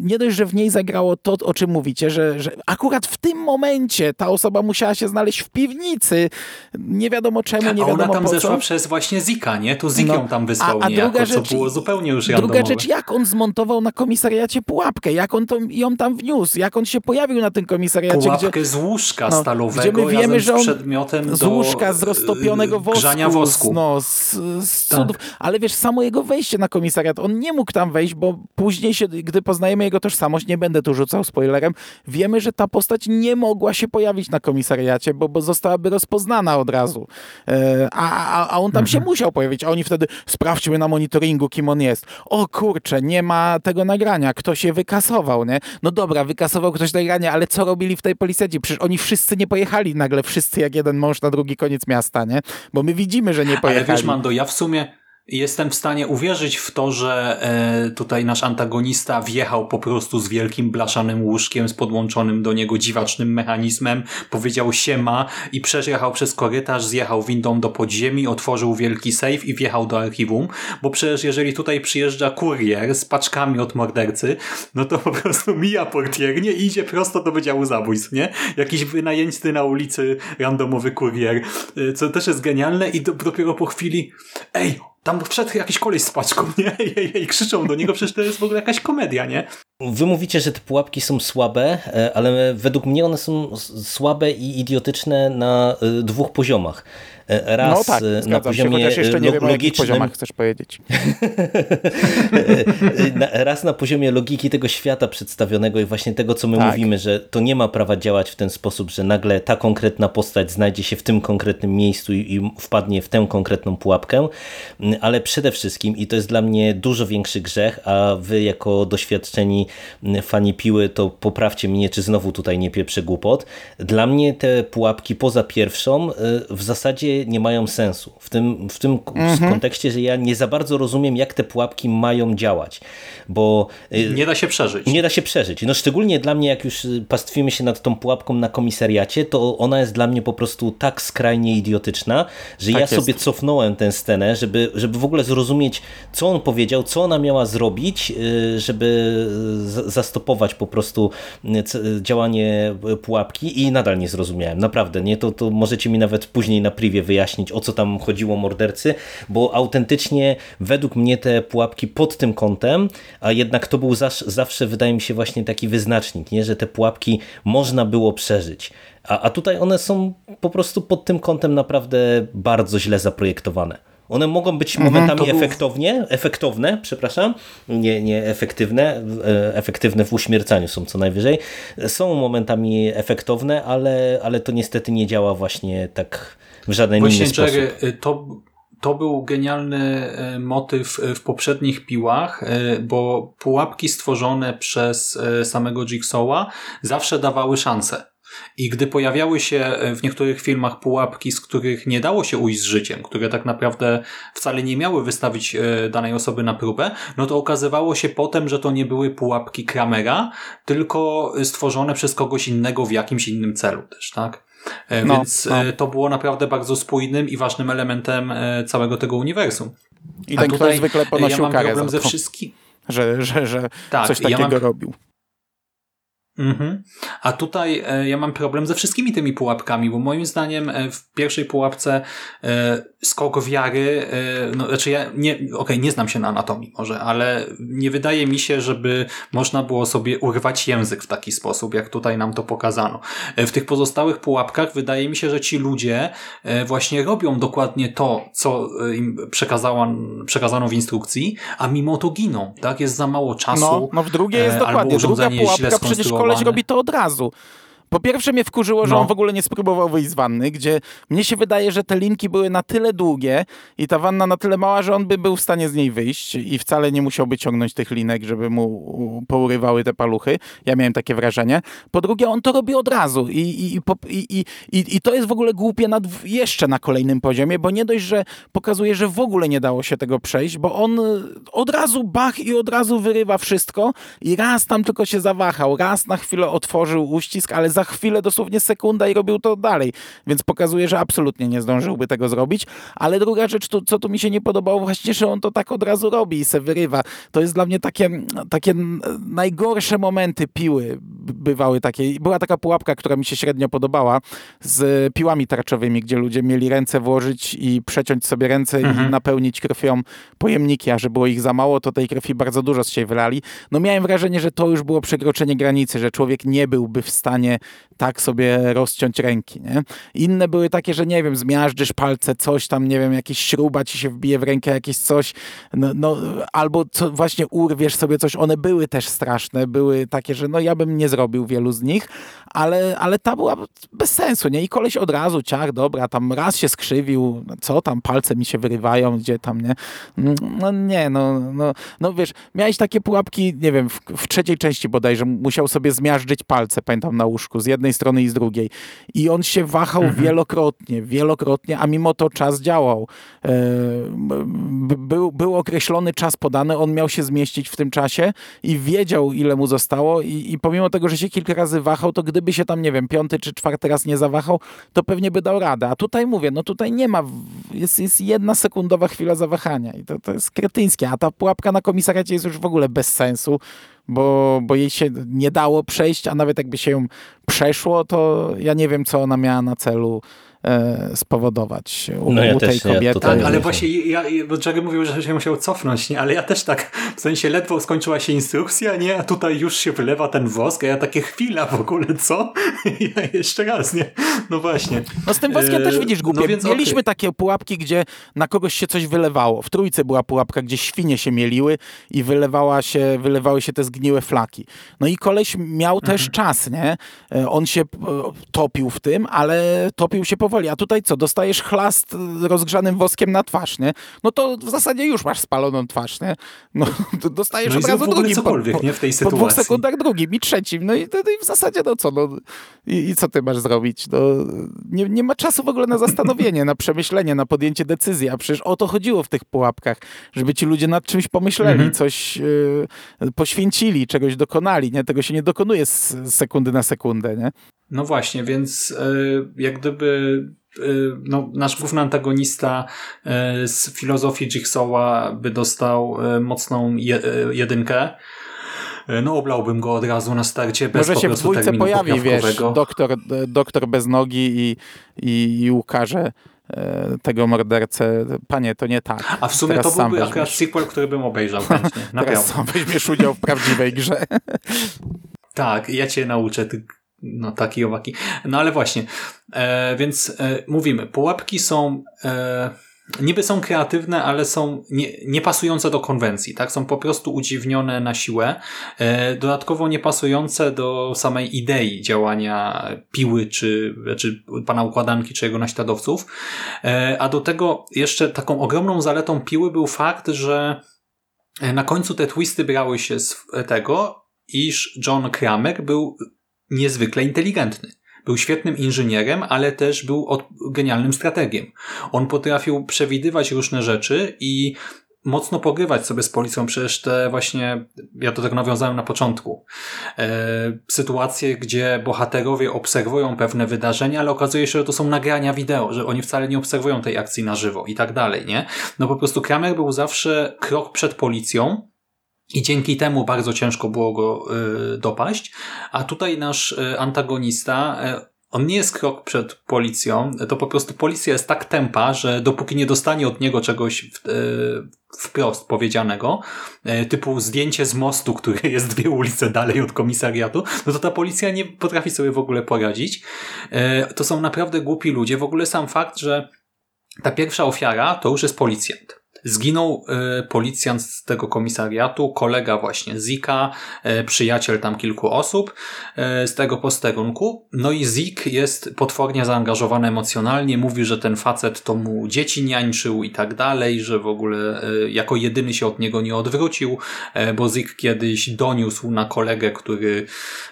nie dość, że w niej zagrało to, o czym mówicie, że, że akurat w tym momencie ta osoba musiała się znaleźć w piwnicy. Nie wiadomo czemu, nie A ona wiadomo tam po zeszła co. przez właśnie Zika, nie? Tu Zik ją No, tam wysłał a- a niejako, druga co rzecz- było zupełnie już Druga randomowe. rzecz, jak on zmontował na komisariacie pułapkę, jak on to, ją tam wniósł, jak on się pojawił na tym komisariacie, Pułapkę gdzie z łóżka no, stalowego gdzie my wiemy, że on z przedmiotem z łóżka, z roztopionego yy, wosku, wosku. Z, no, z, z Tak. cudów. Ale wiesz, samo jego wejście na komisariat, on nie mógł tam wejść, bo później się, gdy poznajemy jego tożsamość, nie będę tu rzucał spoilerem, wiemy, że ta postać nie mogła się pojawić na komisariacie, bo, bo zostałaby rozpoznana od razu. E, a, a, a on tam się musiał pojawić, a oni wtedy sprawdźmy na monitoringu, kim on jest. O kurczę, nie ma tego nagrania, ktoś je wykasował, nie? No dobra, wykasował ktoś nagranie, ale co robili w tej policjacie? Przecież oni wszyscy nie pojechali nagle, wszyscy jak jeden mąż na drugi koniec miasta, nie? Bo my widzimy, że nie Ale pojechali. wiesz, Mando, ja w sumie jestem w stanie uwierzyć w to, że e, tutaj nasz antagonista wjechał po prostu z wielkim blaszanym łóżkiem, z podłączonym do niego dziwacznym mechanizmem, powiedział siema i przejechał przez korytarz, zjechał windą do podziemi, otworzył wielki safe i wjechał do archiwum, bo przecież jeżeli tutaj przyjeżdża kurier z paczkami od mordercy, no to po prostu mija portiernie i idzie prosto do Wydziału Zabójstw, nie? Jakiś wynajęty na ulicy randomowy kurier, y, co też jest genialne i do, dopiero po chwili ej, tam wszedł jakiś koleś z paczką, nie? I, i, i krzyczą do niego, przecież to jest w ogóle jakaś komedia, nie? Wy mówicie, że te pułapki są słabe, e, ale według mnie one są słabe i idiotyczne na e, dwóch poziomach. E, raz no tak, e, na się, poziomie chociaż jeszcze nie wiem, logicznym, poziomach chcesz powiedzieć. raz na poziomie logiki tego świata przedstawionego i właśnie tego, co my Tak. mówimy, że to nie ma prawa działać w ten sposób, że nagle ta konkretna postać znajdzie się w tym konkretnym miejscu i, i wpadnie w tę konkretną pułapkę, Mm, ale przede wszystkim, i to jest dla mnie dużo większy grzech, a wy jako doświadczeni mm, fani piły, to poprawcie mnie, czy znowu tutaj nie pieprzę głupot. Dla mnie te pułapki poza pierwszą y, w zasadzie nie mają sensu. W tym, w tym kontekście, że ja nie za bardzo rozumiem, jak te pułapki mają działać, bo y, Nie da się przeżyć. nie da się przeżyć. No szczególnie dla mnie, jak już y, pastwimy się nad tą pułapką na komisariacie, to ona jest dla mnie po prostu tak skrajnie idiotyczna, że Tak ja jest. sobie cofnąłem tę scenę, żeby, żeby w ogóle zrozumieć, co on powiedział, co ona miała zrobić, y, żeby zastopować po prostu działanie pułapki i nadal nie zrozumiałem. Naprawdę, nie? To, to możecie mi nawet później na privie wyjaśnić, o co tam chodziło mordercy, bo autentycznie według mnie te pułapki pod tym kątem, a jednak to był zawsze, wydaje mi się, właśnie taki wyznacznik, nie? że te pułapki można było przeżyć. A, a tutaj one są po prostu pod tym kątem naprawdę bardzo źle zaprojektowane. One mogą być momentami to był- efektownie, efektowne, przepraszam, nie, nie efektywne, e, efektywne w uśmiercaniu są co najwyżej. Są momentami efektowne, ale, ale to niestety nie działa właśnie tak w żaden Właśnie inny sposób. Y, to, to był genialny y, motyw y, w poprzednich piłach, bo pułapki stworzone przez samego Jigsawa zawsze dawały szansę. I gdy pojawiały się w niektórych filmach pułapki, z których nie dało się ujść z życiem, które tak naprawdę wcale nie miały wystawić danej osoby na próbę, no to okazywało się potem, że to nie były pułapki Kramera, tylko stworzone przez kogoś innego w jakimś innym celu też, tak? E, No, Więc no. e, to było naprawdę bardzo spójnym i ważnym elementem e, całego tego uniwersum. I A ten tutaj ktoś zwykle ponosił ja mam karę problem ze wszystkim. że, że, że Tak, coś ja takiego mam- robił. Mhm. A tutaj ja mam problem ze wszystkimi tymi pułapkami, bo moim zdaniem w pierwszej pułapce skok wiary, e, no, znaczy ja nie, okej, nie znam się na anatomii może, ale nie wydaje mi się, żeby można było sobie urwać język w taki sposób, jak tutaj nam to pokazano. E, w tych pozostałych pułapkach wydaje mi się, że ci ludzie e, właśnie robią dokładnie to, co im przekazała, przekazano w instrukcji, a mimo to giną, tak? Jest za mało czasu. No, no w drugiej jest dokładnie. Druga pułapka, przecież koleś robi to od razu. Po pierwsze mnie wkurzyło, że No. on w ogóle nie spróbował wyjść z wanny, gdzie mnie się wydaje, że te linki były na tyle długie i ta wanna na tyle mała, że on by był w stanie z niej wyjść i wcale nie musiałby ciągnąć tych linek, żeby mu pourywały te paluchy. Ja miałem takie wrażenie. Po drugie, on to robi od razu i, i, i, i, i, to jest w ogóle głupie na, dw- jeszcze na kolejnym poziomie, bo nie dość, że pokazuje, że w ogóle nie dało się tego przejść, bo on y, od razu bach i od razu wyrywa wszystko i raz tam tylko się zawahał, raz na chwilę otworzył uścisk, ale za chwilę dosłownie sekunda i robił to dalej, więc pokazuje, że absolutnie nie zdążyłby tego zrobić, ale druga rzecz, tu, co tu mi się nie podobało właśnie, że on to tak od razu robi i se wyrywa. To jest dla mnie takie, takie najgorsze momenty piły bywały takie. Była taka pułapka, która mi się średnio podobała z piłami tarczowymi, gdzie ludzie mieli ręce włożyć i przeciąć sobie ręce i napełnić krwią pojemniki, a że było ich za mało, to tej krwi bardzo dużo z siebie wylali. No miałem wrażenie, że to już było przekroczenie granicy, że człowiek nie byłby w stanie tak sobie rozciąć ręki, nie? Inne były takie, że nie wiem, zmiażdżysz palce, coś tam, nie wiem, jakieś śruba ci się wbije w rękę, jakieś coś, no, no albo co, właśnie urwiesz sobie coś. One były też straszne, były takie, że no ja bym nie zrobił wielu z nich, ale, ale ta była bez sensu, nie? I koleś od razu, ciach, dobra, tam raz się skrzywił, no co tam, palce mi się wyrywają, gdzie tam, nie? No nie, no, no, no wiesz, miałeś takie pułapki, nie wiem, w, w trzeciej części bodajże musiał sobie zmiażdżyć palce, pamiętam, na łóżku, z jednej strony i z drugiej. I on się wahał wielokrotnie, wielokrotnie, a mimo to czas działał. E, był, był określony czas podany, on miał się zmieścić w tym czasie i wiedział, ile mu zostało i, i pomimo tego, że się kilka razy wahał, to gdyby się tam, nie wiem, piąty czy czwarty raz nie zawahał, to pewnie by dał radę. A tutaj mówię, no tutaj nie ma, jest, jest jedna sekundowa chwila zawahania i to, to jest kretyńskie, a ta pułapka na komisariacie jest już w ogóle bez sensu, bo, bo jej się nie dało przejść, a nawet jakby się ją przeszło, to ja nie wiem, co ona miała na celu spowodować u, No ja u tej też kobiety. totalnie Tak, ale nie. właśnie ja, ja- bo Jerry mówił, że się musiał cofnąć, nie? Ale ja też tak, w sensie ledwo skończyła się instrukcja, nie? A tutaj już się wylewa ten wosk, a ja takie chwila w ogóle, co? ja jeszcze raz, nie? No właśnie. No z tym woskiem E, też widzisz głupie. no więc Mieliśmy okej. takie pułapki, gdzie na kogoś się coś wylewało. W trójce była pułapka, gdzie świnie się mieliły i wylewała się, wylewały się te zgniłe flaki. No i koleś miał Mhm. też czas, nie? E, On się e, topił w tym, ale topił się powoli. A tutaj co? Dostajesz chlast e, rozgrzanym woskiem na twarz, nie? No to w zasadzie już masz spaloną twarz, nie? No dostajesz No od razu drugim. cokolwiek, nie? W tej Po dwóch sytuacji. sekundach drugim i trzecim. No i, no i w zasadzie no co? No, i, I co ty masz zrobić? No, nie, nie ma czasu w ogóle na zastanowienie, na przemyślenie, na podjęcie decyzji. A przecież o to chodziło w tych pułapkach, żeby ci ludzie nad czymś pomyśleli, Mhm. coś y, poświęcili, czegoś dokonali. Nie? Tego się nie dokonuje z sekundy na sekundę. Nie? No właśnie, więc e, jak gdyby e, no, nasz główny antagonista e, z filozofii Jigsaw'a by dostał e, mocną je, jedynkę. No oblałbym go od razu na starcie bez Może po się w prostu terminu pojawi, wiesz, doktor, doktor bez nogi i, i, i ukaże tego mordercę. Panie, to nie tak. A w sumie Teraz to byłby weźmiesz- akurat sequel, który bym obejrzał chętnie. Teraz sam weźmiesz udział w prawdziwej grze. Tak, ja cię nauczę. Ty, no taki owaki. No ale właśnie, e, więc e, mówimy, pułapki są e, niby są kreatywne, ale są nie, niepasujące do konwencji, tak? Są po prostu udziwnione na siłę. E, dodatkowo niepasujące do samej idei działania piły, czy, czy pana układanki, czy jego naśladowców. E, a do tego jeszcze taką ogromną zaletą piły był fakt, że e, na końcu te twisty brały się z tego, iż John Kramer był niezwykle inteligentny. Był świetnym inżynierem, ale też był genialnym strategiem. On potrafił przewidywać różne rzeczy i mocno pogrywać sobie z policją. Przecież te właśnie, ja to tak nawiązałem na początku, e, sytuacje, gdzie bohaterowie obserwują pewne wydarzenia, ale okazuje się, że to są nagrania wideo, że oni wcale nie obserwują tej akcji na żywo i tak dalej, nie? No po prostu Kramer był zawsze krok przed policją, i dzięki temu bardzo ciężko było go y, dopaść. A tutaj nasz y, antagonista, y, on nie jest krok przed policją, to po prostu policja jest tak tempa, że dopóki nie dostanie od niego czegoś wprost powiedzianego, typu zdjęcie z mostu, który jest dwie ulice dalej od komisariatu, no to ta policja nie potrafi sobie w ogóle poradzić. To są naprawdę głupi ludzie. W ogóle sam fakt, że ta pierwsza ofiara to już jest policjant. Zginął y, policjant z tego komisariatu, kolega właśnie Zika, y, przyjaciel tam kilku osób y, z tego posterunku. No i Zik jest potwornie zaangażowany emocjonalnie, mówi, że ten facet to mu dzieci niańczył i tak dalej, że w ogóle jako jedyny się od niego nie odwrócił, bo Zik kiedyś doniósł na kolegę, który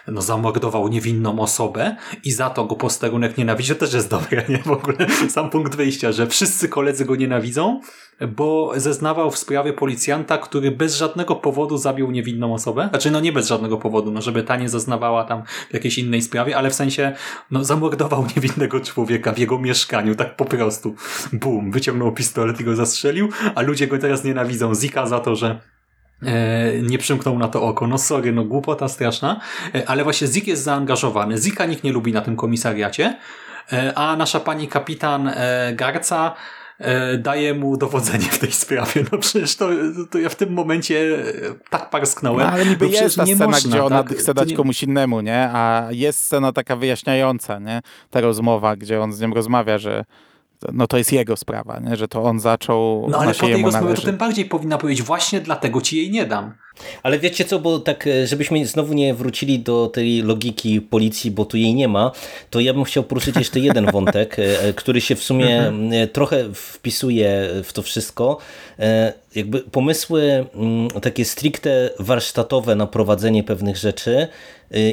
no, zamordował niewinną osobę i za to go posterunek nienawidzi. To też jest dobre, nie? W ogóle sam punkt wyjścia, że wszyscy koledzy go nienawidzą, bo zeznawał w sprawie policjanta, który bez żadnego powodu zabił niewinną osobę. Znaczy, no nie bez żadnego powodu, no żeby ta nie zeznawała tam w jakiejś innej sprawie, ale w sensie, no zamordował niewinnego człowieka w jego mieszkaniu, tak po prostu. Bum, wyciągnął pistolet i go zastrzelił, a ludzie go teraz nienawidzą. Zika za to, że e, nie przymknął na to oko. No sorry, no głupota straszna. E, ale właśnie Zik jest zaangażowany. Zika nikt nie lubi na tym komisariacie, e, a nasza pani kapitan Garca daje mu dowodzenie w tej sprawie. No przecież to, to ja w tym momencie e, tak parsknąłem. No, ale niby no jest ta nie scena, można, gdzie ona tak? chce dać nie- komuś innemu, nie? A jest scena taka wyjaśniająca, nie? Ta rozmowa, gdzie on z nią rozmawia, że no to jest jego sprawa, nie? Że to on zaczął, No ale po tej rozmowie to tym bardziej powinna powiedzieć, właśnie dlatego ci jej nie dam. Ale wiecie co, bo tak, e, żebyśmy znowu nie wrócili do tej logiki policji, bo tu jej nie ma, to ja bym chciał poruszyć jeszcze jeden wątek, e, który się w sumie e, trochę wpisuje w to wszystko. E, Jakby pomysły takie stricte warsztatowe na prowadzenie pewnych rzeczy e,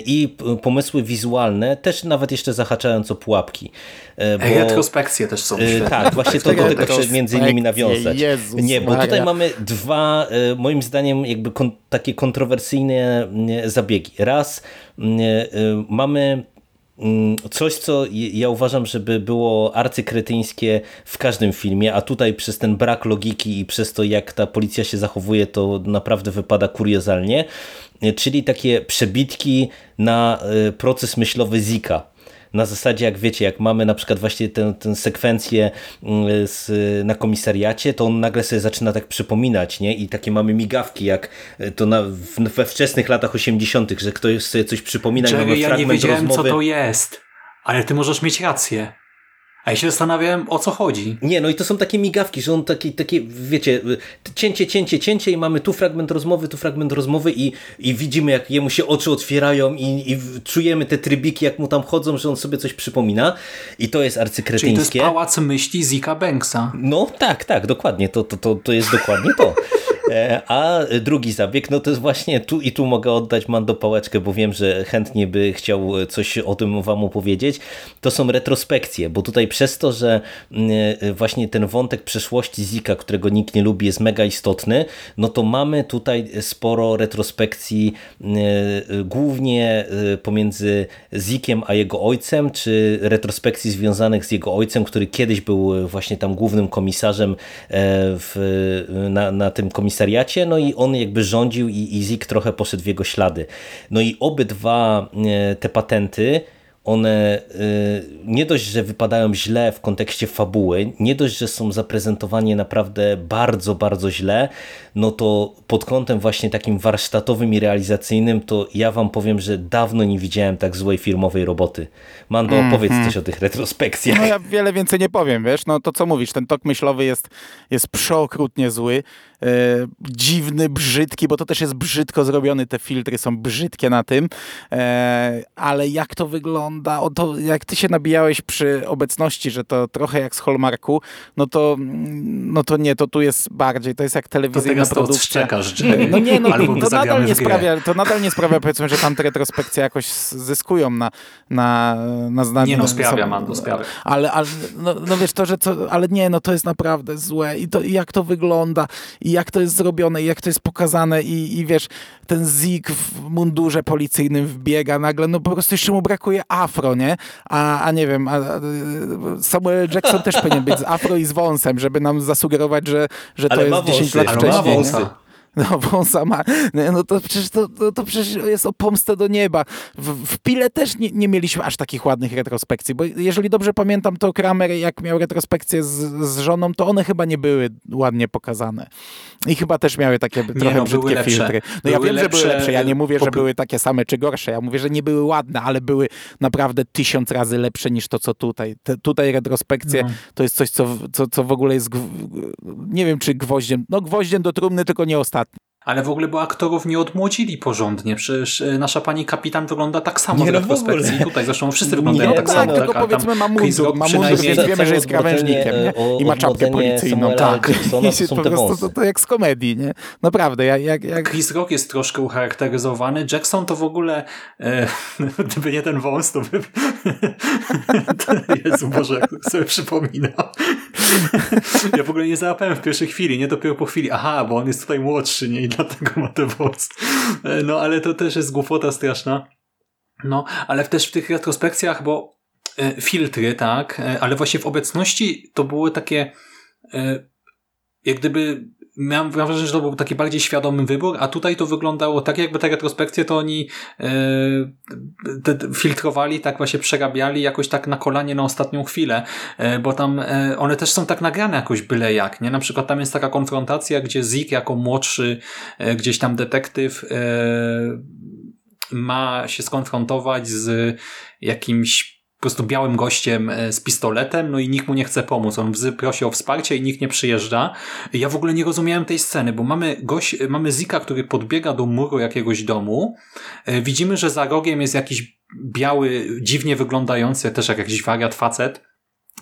i p- pomysły wizualne, też nawet jeszcze zahaczając o pułapki. E, bo- Retrospekcje też są E, świetne. Tak, właśnie to do tego chcę między innymi nawiązać. Jezus Nie, bo Maria. tutaj mamy dwa, e, moim zdaniem, jakby kon, takie kontrowersyjne mm, zabiegi. Raz mm, mamy coś, co ja uważam, żeby było arcykretyńskie w każdym filmie, a tutaj przez ten brak logiki i przez to, jak ta policja się zachowuje, to naprawdę wypada kuriozalnie, E, czyli takie przebitki na e, proces myślowy Zika. Na zasadzie, jak wiecie, jak mamy na przykład właśnie tę, tę sekwencję mm, z, na komisariacie, to on nagle sobie zaczyna tak przypominać, nie? I takie mamy migawki, jak to na, w, we wczesnych latach 80., że ktoś sobie coś przypomina i mamy ja nie fragment wiedziałem, rozmowy. co to jest. Ale ty możesz mieć rację. A ja się zastanawiałem, o co chodzi. Nie, no i to są takie migawki, że on taki, takie, wiecie, cięcie, cięcie, cięcie i mamy tu fragment rozmowy, tu fragment rozmowy i, i widzimy, jak jemu się oczy otwierają i, i czujemy te trybiki, jak mu tam chodzą, że on sobie coś przypomina i to jest Czyli to jest arcykretyńskie. pałac myśli Zika Banksa. No tak, tak, dokładnie, to, to, to, to jest dokładnie to. E, A drugi zabieg, no to jest właśnie tu i tu mogę oddać Mando pałeczkę, bo wiem, że chętnie by chciał coś o tym wam opowiedzieć. To są retrospekcje, bo tutaj przez to, że mm, właśnie ten wątek przeszłości Zika, którego nikt nie lubi, jest mega istotny, no to mamy tutaj sporo retrospekcji mm, głównie y, pomiędzy Zikiem a jego ojcem, czy retrospekcji związanych z jego ojcem, który kiedyś był właśnie tam głównym komisarzem e, w, na, na tym komisariacie, no i on jakby rządził i, i Zik trochę poszedł w jego ślady. No i obydwa e, te patenty one y, nie dość, że wypadają źle w kontekście fabuły, nie dość, że są zaprezentowane naprawdę bardzo, bardzo źle, no to pod kątem właśnie takim warsztatowym i realizacyjnym, to ja wam powiem, że dawno nie widziałem tak złej filmowej roboty. Mando, Mhm. opowiedz coś o tych retrospekcjach. No ja wiele więcej nie powiem, wiesz, no to co mówisz, ten tok myślowy jest, jest przeokrutnie zły, e, dziwny, brzydki, bo to też jest brzydko zrobiony, te filtry są brzydkie na tym, e, ale jak to wygląda, o to, jak ty się nabijałeś przy obecności, że to trochę jak z Hallmarku, no to, no to nie, to tu jest bardziej, to jest jak To telewizyjna to produkcja. No nie, no to, to, nadal nie sprawia, to nadal nie sprawia, powiedzmy, że tamte retrospekcje jakoś zyskują na, na, na znaniu. Nie no, sprawia, są- Mando, sprawia. Ale, ale no, no wiesz, to, że co, ale nie, no to jest naprawdę złe i to i jak to wygląda i jak to jest zrobione i jak to jest pokazane i, i wiesz, ten Zik w mundurze policyjnym wbiega nagle, no po prostu jeszcze mu brakuje afro, nie? A, a nie wiem, a, a, Samuel Jackson też powinien być z afro i z wąsem, żeby nam zasugerować, że, że to Ale jest 10 wąsy, lat Ale wcześniej. ma nie? No wąsa ma. Nie, No to przecież to, to, to przecież jest o pomstę do nieba. W, w Pile też nie, nie mieliśmy aż takich ładnych retrospekcji, bo jeżeli dobrze pamiętam, to Kramer jak miał retrospekcję z, z żoną, to one chyba nie były ładnie pokazane. I chyba też miały takie trochę no, brzydkie lepsze. filtry. No ja Były wiem, że były lepsze, lepsze. Ja nie mówię, że były takie same czy gorsze. Ja mówię, że nie były ładne, ale były naprawdę tysiąc razy lepsze niż to, co tutaj. Te, tutaj retrospekcje No. to jest coś, co, co, co w ogóle jest, nie wiem czy gwoździem, no gwoździem do trumny, tylko nie бесплатно. Ale w ogóle, bo aktorów nie odmłodzili porządnie. Przecież e, nasza pani kapitan wygląda tak samo Nie, w no w retrospekcji. ogóle. Tutaj zresztą wszyscy wyglądają Nie, tak no, samo. tak, tylko a tam powiedzmy ma mundur, ma mundur, przynajmniej- więc wiemy, że jest krawężnikiem, nie? I ma czapkę policyjną. Tak. I się są po te prostu to, to jak z komedii, nie? Naprawdę, jak, jak. Chris Rock jest troszkę ucharakteryzowany. Jackson to w ogóle, e, gdyby nie ten wąs, to by... Jezu Boże, jak sobie przypominam. ja w ogóle nie załapałem w pierwszej chwili, nie dopiero po chwili. Aha, bo on jest tutaj młodszy, nie? Dlatego ma ten wąs. E, No, ale to też jest głupota straszna. No, ale też w tych retrospekcjach, bo e, filtry, tak, e, ale właśnie w obecności to były takie jak gdyby miałem wrażenie, że to był taki bardziej świadomy wybór, a tutaj to wyglądało tak, jakby te retrospekcje to oni e, te, filtrowali, tak właśnie przerabiali jakoś tak na kolanie na ostatnią chwilę, e, bo tam e, one też są tak nagrane jakoś byle jak, nie? Na przykład tam jest taka konfrontacja, gdzie Zik jako młodszy gdzieś tam detektyw ma się skonfrontować z jakimś po prostu białym gościem e, z pistoletem, no i nikt mu nie chce pomóc. On prosi o wsparcie i nikt nie przyjeżdża. Ja w ogóle nie rozumiałem tej sceny, bo mamy gość, mamy Zika, który podbiega do muru jakiegoś domu. E, Widzimy, że za rogiem jest jakiś biały, dziwnie wyglądający, też jak jakiś wariat facet,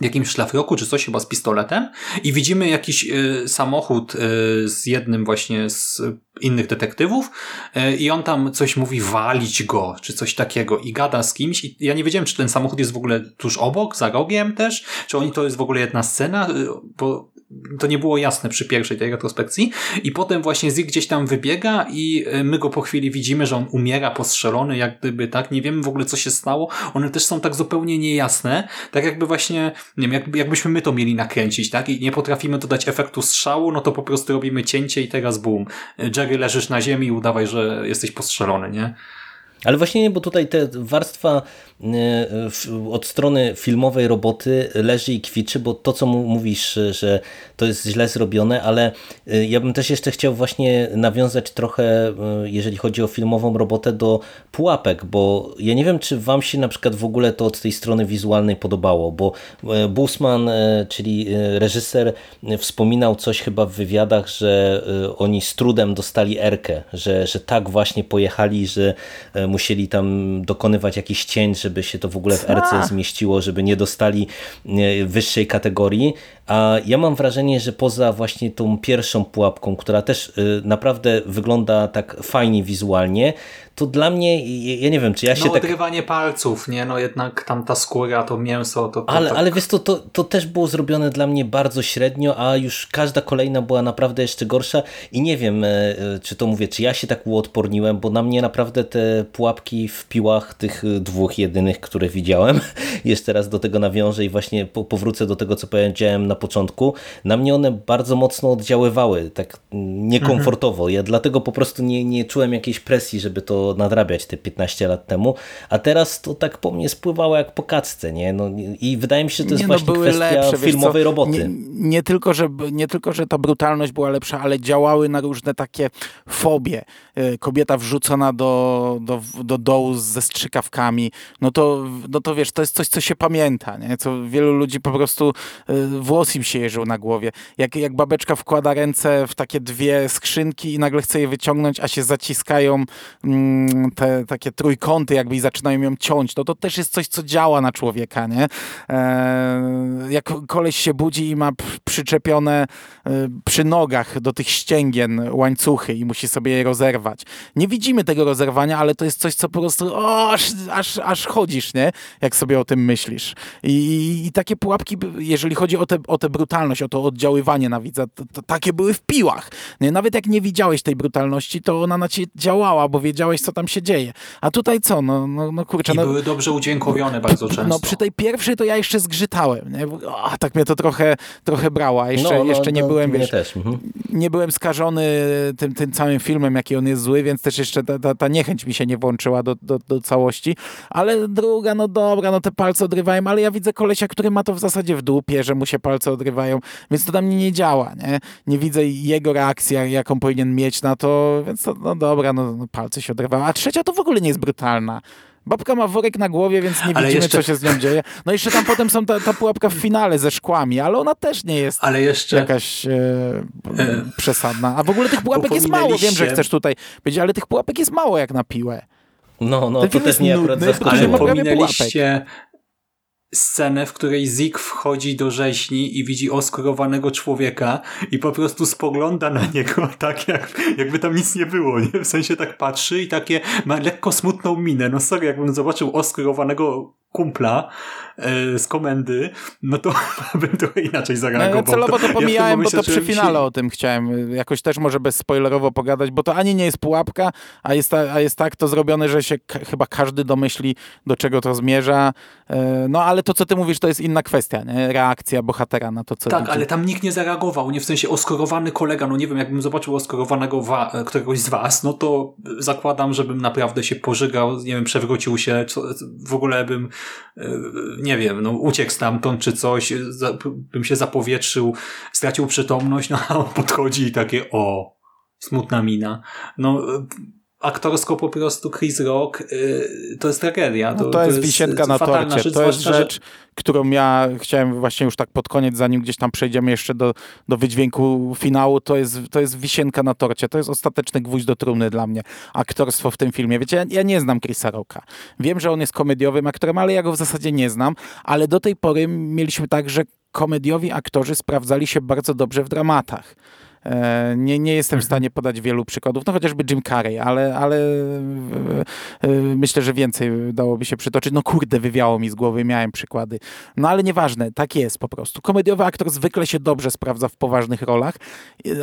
jakimś szlafroku czy coś chyba z pistoletem i widzimy jakiś y, samochód y, z jednym właśnie z innych detektywów y, i on tam coś mówi walić go, czy coś takiego i gada z kimś i ja nie wiedziałem, czy ten samochód jest w ogóle tuż obok, za rogiem też, czy oni to jest w ogóle jedna scena, y, bo to nie było jasne przy pierwszej tej retrospekcji. I potem właśnie Zik gdzieś tam wybiega i y, my go po chwili widzimy, że on umiera postrzelony, jak gdyby tak, nie wiemy w ogóle co się stało, one też są tak zupełnie niejasne, tak jakby właśnie, nie wiem, jakby, jakbyśmy my to mieli nakręcić, tak, i nie potrafimy dodać efektu strzału, no to po prostu robimy cięcie i teraz boom, Jerry leżysz na ziemi i udawaj, że jesteś postrzelony, nie? Ale właśnie nie, bo tutaj ta warstwa od strony filmowej roboty leży i kwiczy, bo to, co mówisz, że to jest źle zrobione, ale ja bym też jeszcze chciał właśnie nawiązać trochę, jeżeli chodzi o filmową robotę, do pułapek, bo ja nie wiem, czy wam się na przykład w ogóle to od tej strony wizualnej podobało, bo Busman, czyli reżyser, wspominał coś chyba w wywiadach, że oni z trudem dostali Erkę, że, że tak właśnie pojechali, że musieli tam dokonywać jakichś cięć, żeby się to w ogóle w RC zmieściło, żeby nie dostali wyższej kategorii. A ja mam wrażenie, że poza właśnie tą pierwszą pułapką, która też y, naprawdę wygląda tak fajnie wizualnie, to dla mnie, ja nie wiem, czy ja się no, tak... odrywanie palców, nie? No jednak tam ta skóra, to mięso, to... to ale, tak... ale wiesz, to, to, to też było zrobione dla mnie bardzo średnio, a już każda kolejna była naprawdę jeszcze gorsza i nie wiem, e, e, czy to mówię, czy ja się tak uodporniłem, bo na mnie naprawdę te pułapki w piłach tych dwóch jedynych, które widziałem, jeszcze raz do tego nawiążę i właśnie powrócę do tego, co powiedziałem na początku, na mnie one bardzo mocno oddziaływały, tak niekomfortowo. Ja dlatego po prostu nie, nie czułem jakiejś presji, żeby to nadrabiać te 15 lat temu, a teraz to tak po mnie spływało jak po kacce, nie? No, I wydaje mi się, że to jest nie, no, właśnie kwestia lepsze, filmowej roboty. Nie, nie, tylko, że, nie tylko, że ta brutalność była lepsza, ale działały na różne takie fobie. E, kobieta wrzucona do, do, do dołu ze strzykawkami, no to, no to wiesz, to jest coś, co się pamięta, nie? Co wielu ludzi po prostu e, włos im się jeżył na głowie. Jak, jak babeczka wkłada ręce w takie dwie skrzynki i nagle chce je wyciągnąć, a się zaciskają mm, te takie trójkąty jakby i zaczynają ją ciąć, no to też jest coś, co działa na człowieka, nie? E, jak koleś się budzi i ma przyczepione e, przy nogach do tych ścięgien łańcuchy i musi sobie je rozerwać. Nie widzimy tego rozerwania, ale to jest coś, co po prostu o, aż, aż, aż chodzisz, nie? Jak sobie o tym myślisz. I, i takie pułapki, jeżeli chodzi o, te, o tę brutalność, o to oddziaływanie na widza, to, to takie były w piłach. Nie? Nawet jak nie widziałeś tej brutalności, to ona na ciebie działała, bo wiedziałeś, co co tam się dzieje. A tutaj co? No, no, no kurczę. I no, były dobrze udźwiękowione bardzo często. No przy tej pierwszej to ja jeszcze zgrzytałem. Nie? O, tak mnie to trochę, trochę brało. A jeszcze, no, no, jeszcze nie no, byłem, wiesz, też. Mhm. nie byłem skażony tym, tym całym filmem, jaki on jest zły, więc też jeszcze ta, ta, ta niechęć mi się nie włączyła do, do, do całości. Ale druga, no dobra, no te palce odrywają, ale ja widzę kolesia, który ma to w zasadzie w dupie, że mu się palce odrywają, więc to na mnie nie działa, nie? Nie widzę jego reakcji, jaką powinien mieć na to, więc to, no dobra, no, no palce się odrywają a trzecia to w ogóle nie jest brutalna. Babka ma worek na głowie, więc nie ale widzimy, jeszcze... co się z nią dzieje. No jeszcze tam potem są ta, ta pułapka w finale ze szkłami, ale ona też nie jest ale jeszcze... jakaś e, e... przesadna. A w ogóle tych pułapek jest mało. Wiem, że chcesz tutaj powiedzieć, ale tych pułapek jest mało jak na piłę. No, no, Ten to też nie akurat Ale pominęliście scenę, w której Zik wchodzi do rzeźni i widzi oskurowanego człowieka i po prostu spogląda na niego tak, jak, jakby tam nic nie było, nie? W sensie tak patrzy i takie ma lekko smutną minę. No sorry, jakbym zobaczył oskurowanego kumpla e, z komendy, no to bym trochę inaczej zareagował. No, celowo to pomijałem, ja bo to przy finale się... o tym chciałem jakoś też może bez spoilerowo pogadać, bo to ani nie jest pułapka, a jest, a jest tak to zrobione, że się chyba każdy domyśli, do czego to zmierza. E, no ale to, co ty mówisz, to jest inna kwestia, nie? reakcja bohatera na to, co Tak, widzi. ale tam nikt nie zareagował, nie w sensie oskorowany kolega, no nie wiem, jakbym zobaczył oskorowanego któregoś z was, no to zakładam, żebym naprawdę się pożygał, nie wiem, przewrócił się, w ogóle bym E, nie wiem, no uciekł stamtąd czy coś, bym się zapowietrzył, stracił przytomność, no a on podchodzi i takie o, smutna mina. No aktorsko po prostu Chris Rock y, to jest tragedia. To, no to, to jest, jest wisienka na torcie. Rzecz, to jest rzecz, że... którą ja chciałem właśnie już tak pod koniec, zanim gdzieś tam przejdziemy jeszcze do, do wydźwięku finału, to jest, to jest wisienka na torcie. To jest ostateczny gwóźdź do trumny dla mnie. Aktorstwo w tym filmie. Wiecie, ja, ja nie znam Chrisa Rocka. Wiem, że on jest komediowym aktorem, ale ja go w zasadzie nie znam. Ale do tej pory mieliśmy tak, że komediowi aktorzy sprawdzali się bardzo dobrze w dramatach. E, nie, nie jestem w mhm. stanie podać wielu przykładów, no chociażby Jim Carrey, ale, ale e, e, myślę, że więcej dałoby się przytoczyć. No kurde, wywiało mi z głowy, miałem przykłady. No ale nieważne, tak jest po prostu. Komediowy aktor zwykle się dobrze sprawdza w poważnych rolach,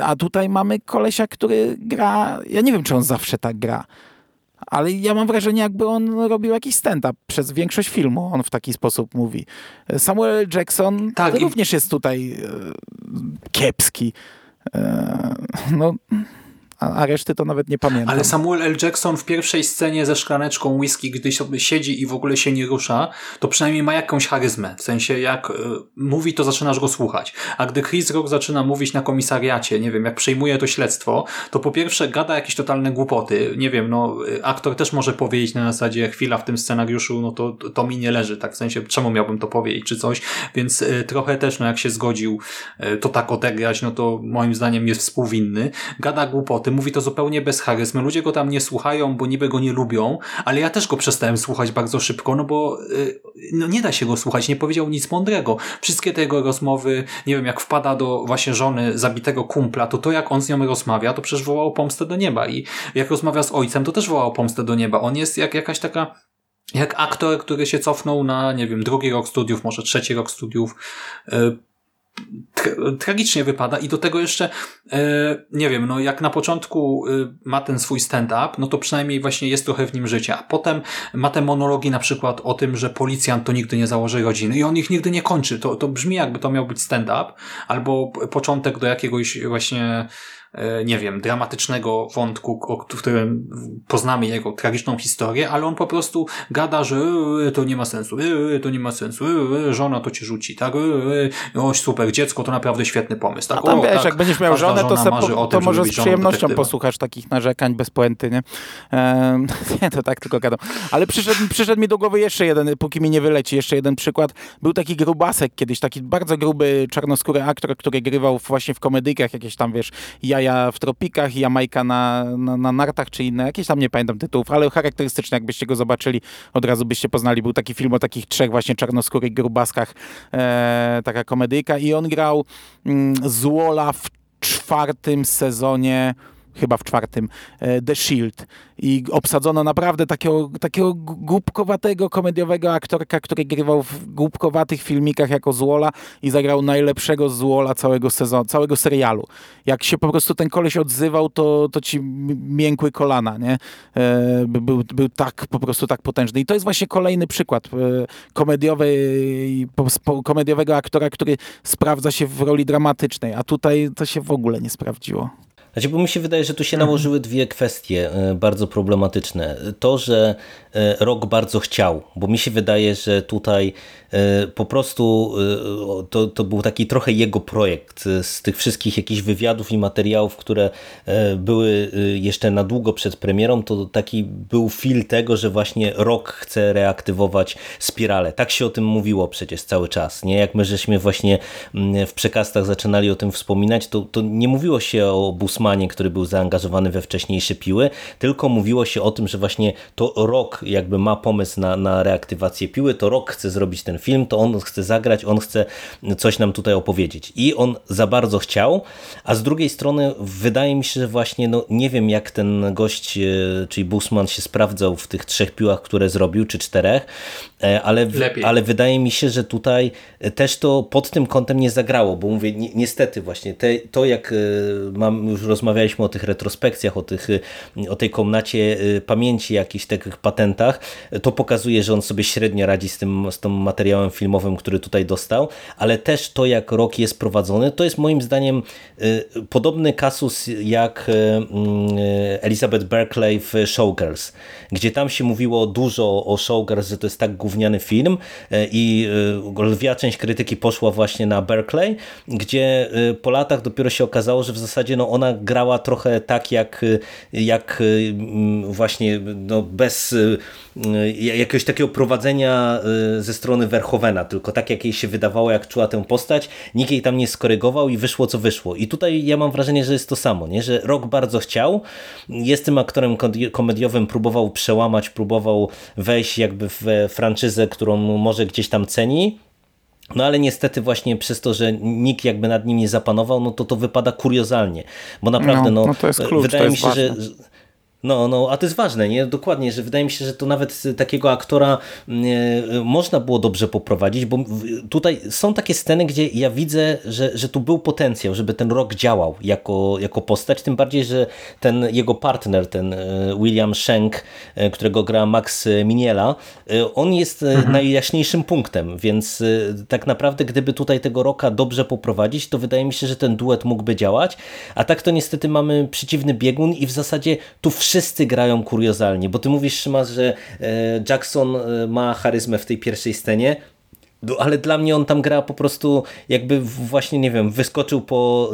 a tutaj mamy kolesia, który gra, ja nie wiem, czy on zawsze tak gra, ale ja mam wrażenie, jakby on robił jakiś stand-up przez większość filmu. On w taki sposób mówi. Samuel Jackson tak, również i... jest tutaj kiepski. E, no, a, a reszty to nawet nie pamiętam. Ale Samuel L. Jackson w pierwszej scenie ze szklaneczką whisky, gdy siedzi i w ogóle się nie rusza, to przynajmniej ma jakąś charyzmę. W sensie jak y, mówi, to zaczynasz go słuchać. A gdy Chris Rock zaczyna mówić na komisariacie, nie wiem, jak przejmuje to śledztwo, to po pierwsze gada jakieś totalne głupoty. Nie wiem, no y, aktor też może powiedzieć na zasadzie chwila w tym scenariuszu, no to, to mi nie leży, tak w sensie czemu miałbym to powiedzieć, czy coś. Więc y, trochę też, no jak się zgodził y, to tak odegrać, no to moim zdaniem jest współwinny. Gada głupoty, mówi to zupełnie bez charyzmy. Ludzie go tam nie słuchają, bo niby go nie lubią, ale ja też go przestałem słuchać bardzo szybko, no bo y, no nie da się go słuchać, nie powiedział nic mądrego. Wszystkie te jego rozmowy, nie wiem, jak wpada do właśnie żony zabitego kumpla, to to jak on z nią rozmawia, to przecież wołał pomstę do nieba i jak rozmawia z ojcem, to też wołał pomstę do nieba. On jest jak jakaś taka jak aktor, który się cofnął na, nie wiem, drugi rok studiów, może trzeci rok studiów, y, tra- tragicznie wypada i do tego jeszcze, e, nie wiem, no jak na początku e, ma ten swój stand-up, no to przynajmniej właśnie jest trochę w nim życia, a potem ma te monologi na przykład o tym, że policjant to nigdy nie założy rodziny i on ich nigdy nie kończy. To, to brzmi jakby to miał być stand-up albo początek do jakiegoś właśnie nie wiem, dramatycznego wątku, w którym poznamy jego tragiczną historię, ale on po prostu gada, że e, to nie ma sensu, e, to nie ma sensu, e, żona to cię rzuci, tak, o super, dziecko to naprawdę świetny pomysł. Tak, A tam o, wiesz, tak, jak będziesz miał żonę, to, se, po, to tym, może z przyjemnością posłuchasz takich narzekań bez puenty, nie? Ehm, nie, to tak tylko gadam. Ale przyszedł, przyszedł mi do głowy jeszcze jeden, póki mi nie wyleci, jeszcze jeden przykład. Był taki grubasek kiedyś, taki bardzo gruby, czarnoskóry aktor, który grywał właśnie w komedykach, jakieś tam, wiesz, jaja w tropikach, Jamajka na, na, na nartach, czy inne, jakieś tam nie pamiętam tytułów, ale charakterystyczne, jakbyście go zobaczyli, od razu byście poznali. Był taki film o takich trzech właśnie czarnoskórych grubaskach, e, taka komedyjka i on grał mm, Złola w czwartym sezonie chyba w czwartym, e, The Shield. I obsadzono naprawdę takiego, takiego głupkowatego, komediowego aktorka, który grywał w głupkowatych filmikach jako Złola i zagrał najlepszego Złola całego sezonu, całego serialu. Jak się po prostu ten koleś odzywał, to, to ci miękły kolana, nie? E, by- był, był tak, po prostu tak potężny. I to jest właśnie kolejny przykład e, komediowej, komediowego aktora, który sprawdza się w roli dramatycznej, a tutaj to się w ogóle nie sprawdziło. Znaczy, bo mi się wydaje, że tu się nałożyły dwie kwestie e, bardzo problematyczne. To, że e, Rock bardzo chciał, bo mi się wydaje, że tutaj e, po prostu to, to był taki trochę jego projekt z tych wszystkich jakichś wywiadów i materiałów, które były jeszcze na długo przed premierą, to taki był feel tego, że właśnie Rock chce reaktywować spiralę. Tak się o tym mówiło przecież cały czas. Nie? Jak my żeśmy właśnie mm, w przekastach zaczynali o tym wspominać, to, to nie mówiło się o Busmanie, który był zaangażowany we wcześniejsze piły, tylko mówiło się o tym, że właśnie to Rock jakby ma pomysł na, na reaktywację piły, to Rock chce zrobić ten film, to on chce zagrać, on chce coś nam tutaj opowiedzieć. I on za bardzo chciał, a z drugiej strony wydaje mi się, że właśnie no, nie wiem jak ten gość, e, czyli Busman się sprawdzał w tych trzech piłach, które zrobił, czy czterech, e, ale, Lepiej. ale wydaje mi się, że tutaj też to pod tym kątem nie zagrało, bo mówię, ni niestety właśnie te, to jak e, mam, już rozmawialiśmy o tych retrospekcjach, o, tych, e, o tej komnacie e, pamięci, jakichś takich patentach, to pokazuje, że on sobie średnio radzi z tym, z tym materiałem filmowym, który tutaj dostał, ale też to jak rok jest prowadzony, to jest moim zdaniem e, podobny kasus jak Elizabeth Berkeley w Showgirls, gdzie tam się mówiło dużo o Showgirls, że to jest tak gówniany film i lwia część krytyki poszła właśnie na Berkeley, gdzie po latach dopiero się okazało, że w zasadzie no, ona grała trochę tak jak, jak mm, właśnie no, bez e, e, jakiegoś takiego prowadzenia e, ze strony Verhovena, tylko tak jak jej się wydawało, jak czuła tę postać, nikt jej tam nie skorygował i wyszło co wyszło. I tutaj ja mam wrażenie, że jest to samo, nie? że Rock bardzo chciał, jest tym aktorem komediowym, próbował przełamać, próbował wejść jakby w franczyzę, którą może gdzieś tam ceni, no ale niestety właśnie przez to, że nikt jakby nad nim nie zapanował, no to to wypada kuriozalnie, bo naprawdę No, no, no to jest klucz, wydaje to mi jest się, że ważne. No, no, a to jest ważne, nie? Dokładnie, że wydaje mi się, że to nawet takiego aktora e, można było dobrze poprowadzić, bo tutaj są takie sceny, gdzie ja widzę, że, że tu był potencjał, żeby ten rok działał jako, jako postać, tym bardziej, że ten jego partner, ten e, William Schenk, e, którego gra Max Miniela, on jest Mhm. najjaśniejszym punktem, więc tak naprawdę gdyby tutaj tego roka dobrze poprowadzić, to wydaje mi się, że ten duet mógłby działać, a tak to niestety mamy przeciwny biegun i w zasadzie tu wszyscy grają kuriozalnie, bo ty mówisz Szymas, że e, Jackson e, ma charyzmę w tej pierwszej scenie, no, ale dla mnie on tam gra po prostu jakby właśnie, nie wiem, wyskoczył po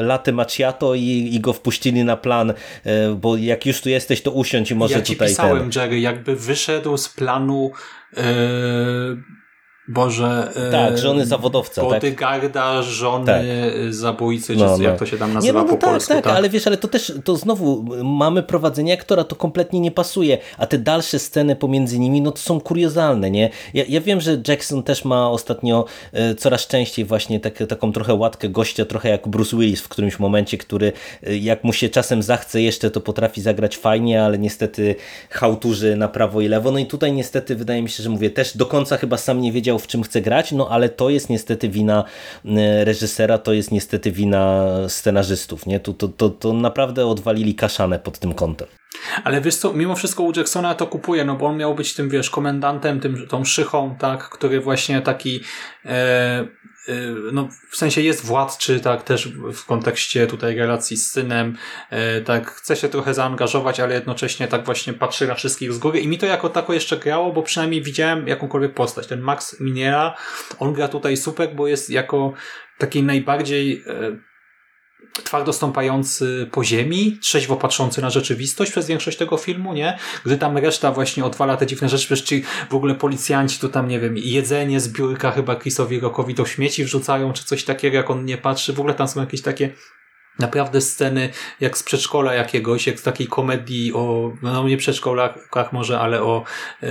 y, latte macchiato i, i go wpuścili na plan, y, bo jak już tu jesteś, to usiądź i może ja ci tutaj pisałem, ten... Jerry, jakby wyszedł z planu e, Boże... e, Tak, żony zawodowca, tak? Bodyguarda, żony Tak. zabójcy, czy No, no. jak to się tam Nie, nazywa no, no po tak, polsku. tak, ale wiesz, ale to też, to znowu mamy prowadzenie aktora, to kompletnie nie pasuje, a te dalsze sceny pomiędzy nimi, no to są kuriozalne, nie? Ja, ja wiem, że Jackson też ma ostatnio e, coraz częściej właśnie tak, taką trochę łatkę gościa, trochę jak Bruce Willis w którymś momencie, który e, jak mu się czasem zachce jeszcze, to potrafi zagrać fajnie, ale niestety hałturzy na prawo i lewo, no i tutaj niestety wydaje mi się, że mówię, też do końca chyba sam nie wiedział w czym chce grać, no ale to jest niestety wina e, reżysera, to jest niestety wina scenarzystów, nie? To, to, to, to naprawdę odwalili kaszanę pod tym kątem. Ale wiesz co, mimo wszystko u Jacksona to kupuje, no bo on miał być tym, wiesz, komendantem, tym, tą szychą, tak, który właśnie taki, e, no w sensie jest władczy, tak, też w kontekście tutaj relacji z synem, e, tak, chce się trochę zaangażować, ale jednocześnie tak właśnie patrzy na wszystkich z góry i mi to jako tako jeszcze grało, bo przynajmniej widziałem jakąkolwiek postać. Ten Max Miniera, on gra tutaj super, bo jest jako taki najbardziej e, twardo stąpający po ziemi, trzeźwo patrzący na rzeczywistość przez większość tego filmu, nie? Gdy tam reszta właśnie odwala te dziwne rzeczy, przecież ci w ogóle policjanci to tam, nie wiem, jedzenie z biurka chyba Chrisowi Rockowi do śmieci wrzucają, czy coś takiego, jak on nie patrzy. W ogóle tam są jakieś takie naprawdę sceny jak z przedszkola jakiegoś, jak z takiej komedii o, no nie przedszkolakach może, ale o, e,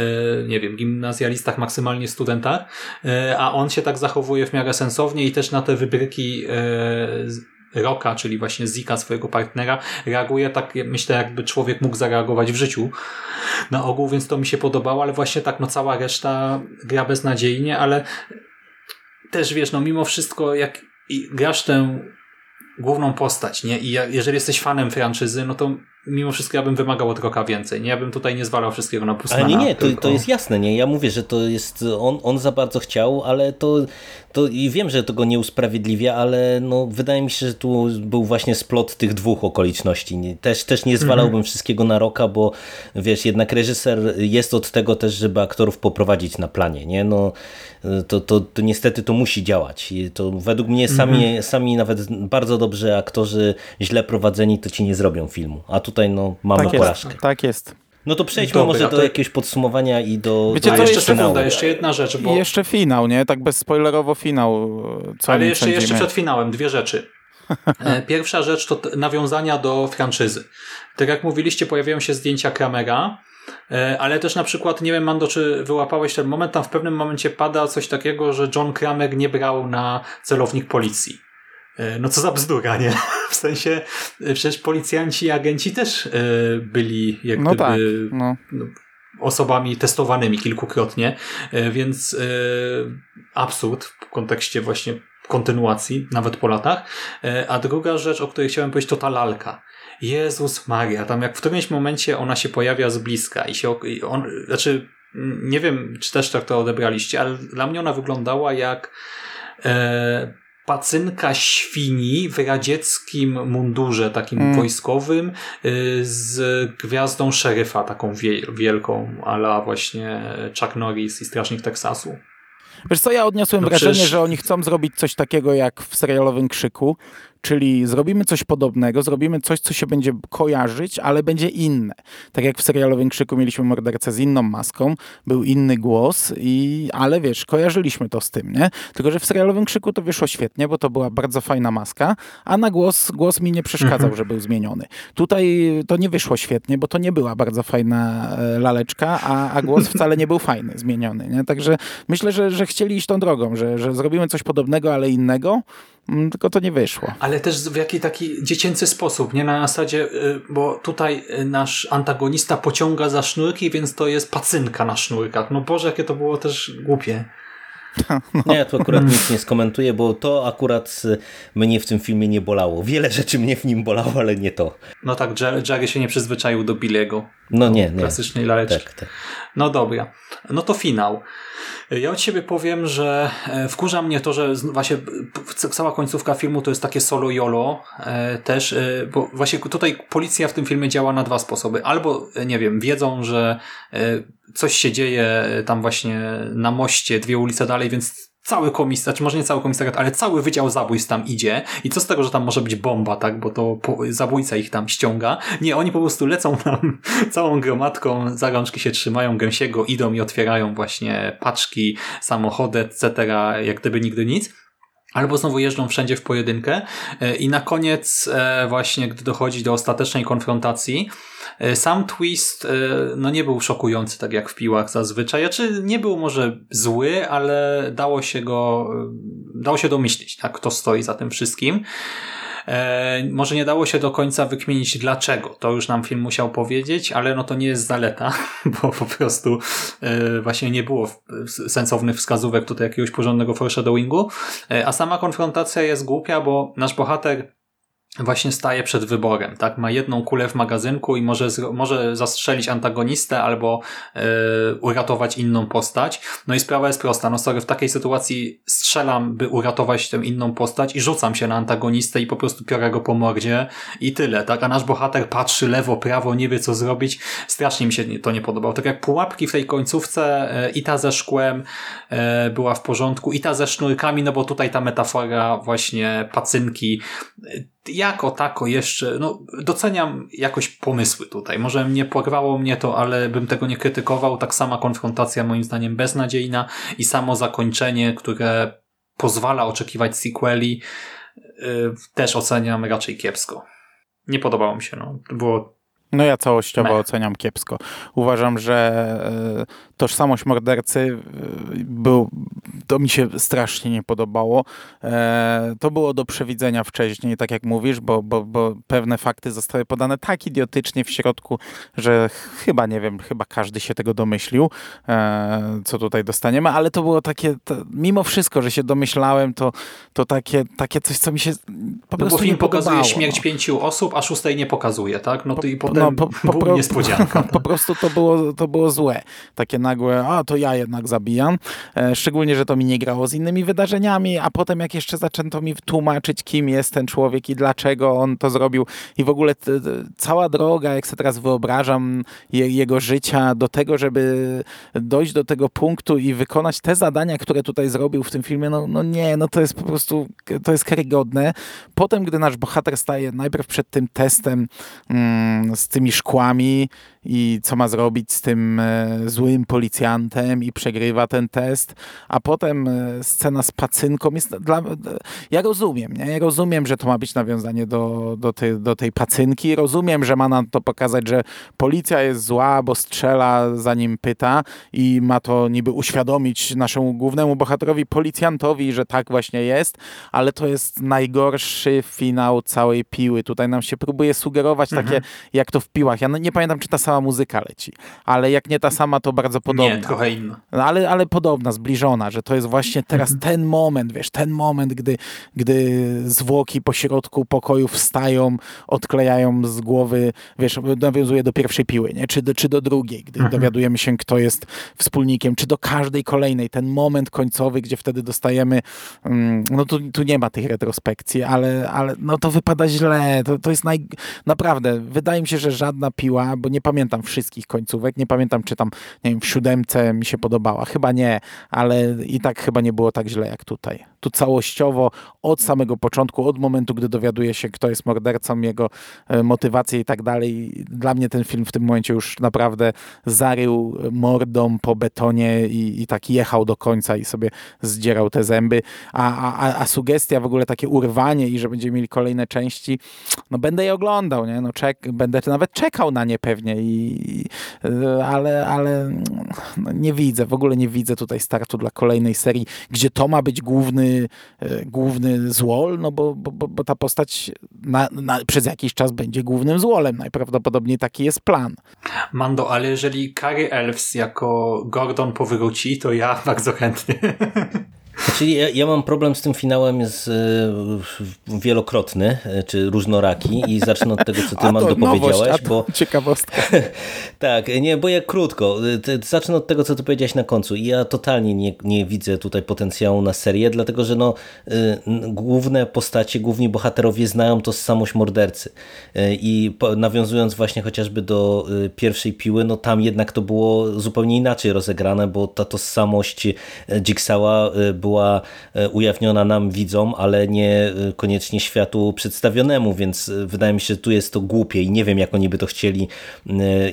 nie wiem, gimnazjalistach, maksymalnie studentach, e, a on się tak zachowuje w miarę sensownie i też na te wybryki e, Roka, czyli właśnie Zika, swojego partnera, reaguje tak, myślę, jakby człowiek mógł zareagować w życiu na ogół, więc to mi się podobało, ale właśnie tak, no cała reszta gra beznadziejnie, ale też wiesz, no mimo wszystko, jak grasz tę główną postać, nie? I jeżeli jesteś fanem franczyzy, no to mimo wszystko ja bym wymagał od Roka więcej, nie? Ja bym tutaj nie zwalał wszystkiego na Busmana. Ale nie, nie, to, tylko... to jest jasne, nie? Ja mówię, że to jest, on, on za bardzo chciał, ale to, to i wiem, że to go nie usprawiedliwia, ale no, wydaje mi się, że tu był właśnie splot tych dwóch okoliczności. Też, też nie zwalałbym wszystkiego na Roka, bo wiesz, jednak reżyser jest od tego też, żeby aktorów poprowadzić na planie, nie? No, to, to, to niestety to musi działać. I to według mnie sami, sami nawet bardzo dobrze aktorzy źle prowadzeni to ci nie zrobią filmu. A tutaj no, mamy Tak porażkę. jest, tak jest. No to przejdźmy Dobra, może to- do jakiegoś podsumowania i do, Wiecie, do A to jeszcze sekunda, finału. jeszcze jedna rzecz, bo... I jeszcze finał, nie? Tak bezspoilerowo finał. Co Ale jeszcze, jeszcze przed finałem dwie rzeczy. E, Pierwsza rzecz to nawiązania do franczyzy. Tak jak mówiliście, pojawiają się zdjęcia Kramera, e, ale też na przykład, nie wiem Mando, czy wyłapałeś ten moment, tam w pewnym momencie pada coś takiego, że John Kramer nie brał na celownik policji. E, No co za bzdura, nie? W sensie, e, przecież policjanci i agenci też e, byli jak No tak, no. osobami testowanymi kilkukrotnie, więc absurd w kontekście właśnie kontynuacji, nawet po latach. A druga rzecz, o której chciałem powiedzieć, to ta lalka. Jezus Maria, tam jak w którymś momencie ona się pojawia z bliska i się, i on, znaczy, nie wiem, czy też tak to odebraliście, ale dla mnie ona wyglądała jak e, pacynka świni w radzieckim mundurze, takim Mm. wojskowym, y, z gwiazdą szeryfa, taką wie, wielką, ala właśnie Chuck Norris i Strażnik Teksasu. Wiesz co, ja odniosłem No wrażenie, przecież- że oni chcą zrobić coś takiego jak w serialowym Krzyku, czyli zrobimy coś podobnego, zrobimy coś, co się będzie kojarzyć, ale będzie inne. Tak jak w serialowym Krzyku mieliśmy mordercę z inną maską, był inny głos, i, ale wiesz, kojarzyliśmy to z tym, nie? Tylko, że w serialowym Krzyku to wyszło świetnie, bo to była bardzo fajna maska, a na głos, głos mi nie przeszkadzał, że był zmieniony. Tutaj to nie wyszło świetnie, bo to nie była bardzo fajna e, laleczka, a, a głos wcale nie był fajny, zmieniony, nie? Także myślę, że, że chcieli iść tą drogą, że, że zrobimy coś podobnego, ale innego, mm, tylko to nie wyszło. Ale ale też w jaki taki dziecięcy sposób, nie na zasadzie, y, bo tutaj y, nasz antagonista pociąga za sznurki, więc to jest pacynka na sznurkach. No Boże, jakie to było też głupie. Nie, tu akurat nic nie skomentuję, bo to akurat y, mnie w tym filmie nie bolało. Wiele rzeczy mnie w nim bolało, ale nie to. No tak, Jerry, się nie przyzwyczaił do Billiego. No nie, nie. Klasycznej laleczki. Tak, tak. No dobra, no to finał. Ja od siebie powiem, że e, wkurza mnie to, że właśnie cała końcówka filmu to jest takie solo jolo e, też, e, bo właśnie tutaj policja w tym filmie działa na dwa sposoby. Albo, nie wiem, wiedzą, że coś się dzieje tam właśnie na moście, dwie ulice dalej, więc cały komisariat, czy może nie cały komisariat, ale cały wydział zabójstw tam idzie i co z tego, że tam może być bomba, tak, bo to zabójca ich tam ściąga. Nie, oni po prostu lecą tam całą gromadką, za rączki się trzymają gęsiego, idą i otwierają właśnie paczki, samochody, etc., jak gdyby nigdy nic albo znowu jeżdżą wszędzie w pojedynkę e, i na koniec e, właśnie, gdy dochodzi do ostatecznej konfrontacji, e, sam twist no nie był szokujący, tak jak w piłach zazwyczaj, znaczy nie był może zły, ale dało się go, dało się domyślić, tak, kto stoi za tym wszystkim. E, może nie dało się do końca wykminić dlaczego. To już nam film musiał powiedzieć, ale no to nie jest zaleta, bo po prostu e, właśnie nie było sensownych wskazówek tutaj jakiegoś porządnego foreshadowingu. E, a sama konfrontacja jest głupia, bo nasz bohater właśnie staje przed wyborem, tak? Ma jedną kulę w magazynku i może, może zastrzelić antagonistę albo yy, uratować inną postać. No i sprawa jest prosta. No sorry, w takiej sytuacji strzelam, by uratować tę inną postać i rzucam się na antagonistę i po prostu piorę go po mordzie i tyle, tak? A nasz bohater patrzy lewo, prawo, nie wie co zrobić. Strasznie mi się to nie podobało. Tak jak pułapki w tej końcówce yy, i ta ze szkłem yy, była w porządku i ta ze sznurkami, no bo tutaj ta metafora właśnie pacynki jako tako jeszcze, no doceniam jakoś pomysły tutaj. Może nie porwało mnie to, ale bym tego nie krytykował. Tak sama konfrontacja moim zdaniem beznadziejna i samo zakończenie, które pozwala oczekiwać sequeli, yy, też oceniam raczej kiepsko. Nie podobało mi się, no. Było no ja całościowo Mech. oceniam kiepsko. Uważam, że tożsamość mordercy e, był, to mi się strasznie nie podobało. E, to było do przewidzenia wcześniej, tak jak mówisz, bo, bo, bo pewne fakty zostały podane tak idiotycznie w środku, że chyba, nie wiem, chyba każdy się tego domyślił, co tutaj dostaniemy, ale to było takie, to, mimo wszystko, że się domyślałem, to, to takie, takie coś, co mi się po no prostu bo film nie pokazuje śmierć no. pięciu osób, a szóstej nie pokazuje, tak? No to i potem no, po, po, po, niespodzianka. Po prostu to było, to było złe. Takie nagłe, a to ja jednak zabijam. E, szczególnie, że to mi nie grało z innymi wydarzeniami, a potem jak jeszcze zaczęto mi tłumaczyć, kim jest ten człowiek i dlaczego on to zrobił i w ogóle cała droga, jak sobie teraz wyobrażam je, jego życia do tego, żeby dojść do tego punktu i wykonać te zadania, które tutaj zrobił w tym filmie, no, no nie, no to jest po prostu, to jest karygodne. Potem, gdy nasz bohater staje najpierw przed tym testem mm, z tymi szkłami i co ma zrobić z tym e, złym policjantem i przegrywa ten test, a potem e, scena z pacynką jest dla... Ja rozumiem, nie? Ja rozumiem, że to ma być nawiązanie do, do, tej, do tej pacynki, rozumiem, że ma nam to pokazać, że policja jest zła, bo strzela zanim pyta i ma to niby uświadomić naszemu głównemu bohaterowi, policjantowi, że tak właśnie jest, ale to jest najgorszy finał całej piły. Tutaj nam się próbuje sugerować mhm. takie, jak to w piłach. Ja nie pamiętam, czy ta sama muzyka leci, ale jak nie ta sama, to bardzo podobna. Nie, trochę inna. No, ale, ale podobna, zbliżona, że to jest właśnie teraz mhm. ten moment, wiesz, ten moment, gdy, gdy zwłoki po środku pokoju wstają, odklejają z głowy, wiesz, nawiązuje do pierwszej piły, nie? Czy, do, czy do drugiej, gdy mhm. dowiadujemy się, kto jest wspólnikiem, czy do każdej kolejnej. Ten moment końcowy, gdzie wtedy dostajemy, mm, no tu, tu nie ma tych retrospekcji, ale, ale no to wypada źle, to, to jest naj... naprawdę, wydaje mi się, że żadna piła, bo nie pamiętam wszystkich końcówek, nie pamiętam czy tam, nie wiem, w siódemce mi się podobała, chyba nie, ale i tak chyba nie było tak źle jak tutaj. Tu całościowo od samego początku, od momentu, gdy dowiaduje się, kto jest mordercą, jego e, motywacje i tak dalej. Dla mnie ten film w tym momencie już naprawdę zarył mordą po betonie i, i tak jechał do końca i sobie zdzierał te zęby. A, a, a sugestia, w ogóle takie urwanie i że będziemy mieli kolejne części, no będę je oglądał, nie? No czek, będę na nawet czekał na nie pewnie, i, ale, ale no, nie widzę, w ogóle nie widzę tutaj startu dla kolejnej serii, gdzie to ma być główny, y, główny złol, no bo, bo, bo, bo ta postać na, na, przez jakiś czas będzie głównym złolem. Najprawdopodobniej taki jest plan. Mando, ale jeżeli Kary Elves jako Gordon powróci, to ja bardzo chętnie. Znaczy, ja, ja, mam problem z tym finałem z, e, wielokrotny, e, czy różnoraki i zacznę od tego, co ty, Mando, to bo Ciekawostka. tak, nie, bo jak krótko. E, zacznę od tego, co ty powiedziałeś na końcu. Ja totalnie nie, nie widzę tutaj potencjału na serię, dlatego, że no, główne postacie, główni bohaterowie znają tożsamość mordercy. I nawiązując właśnie chociażby do pierwszej piły, no tam jednak to było zupełnie inaczej rozegrane, bo ta tożsamość Jigsała była była e, ujawniona nam widzom, ale nie e, koniecznie światu przedstawionemu, więc e, wydaje mi się, że tu jest to głupie i nie wiem, jak oni by to chcieli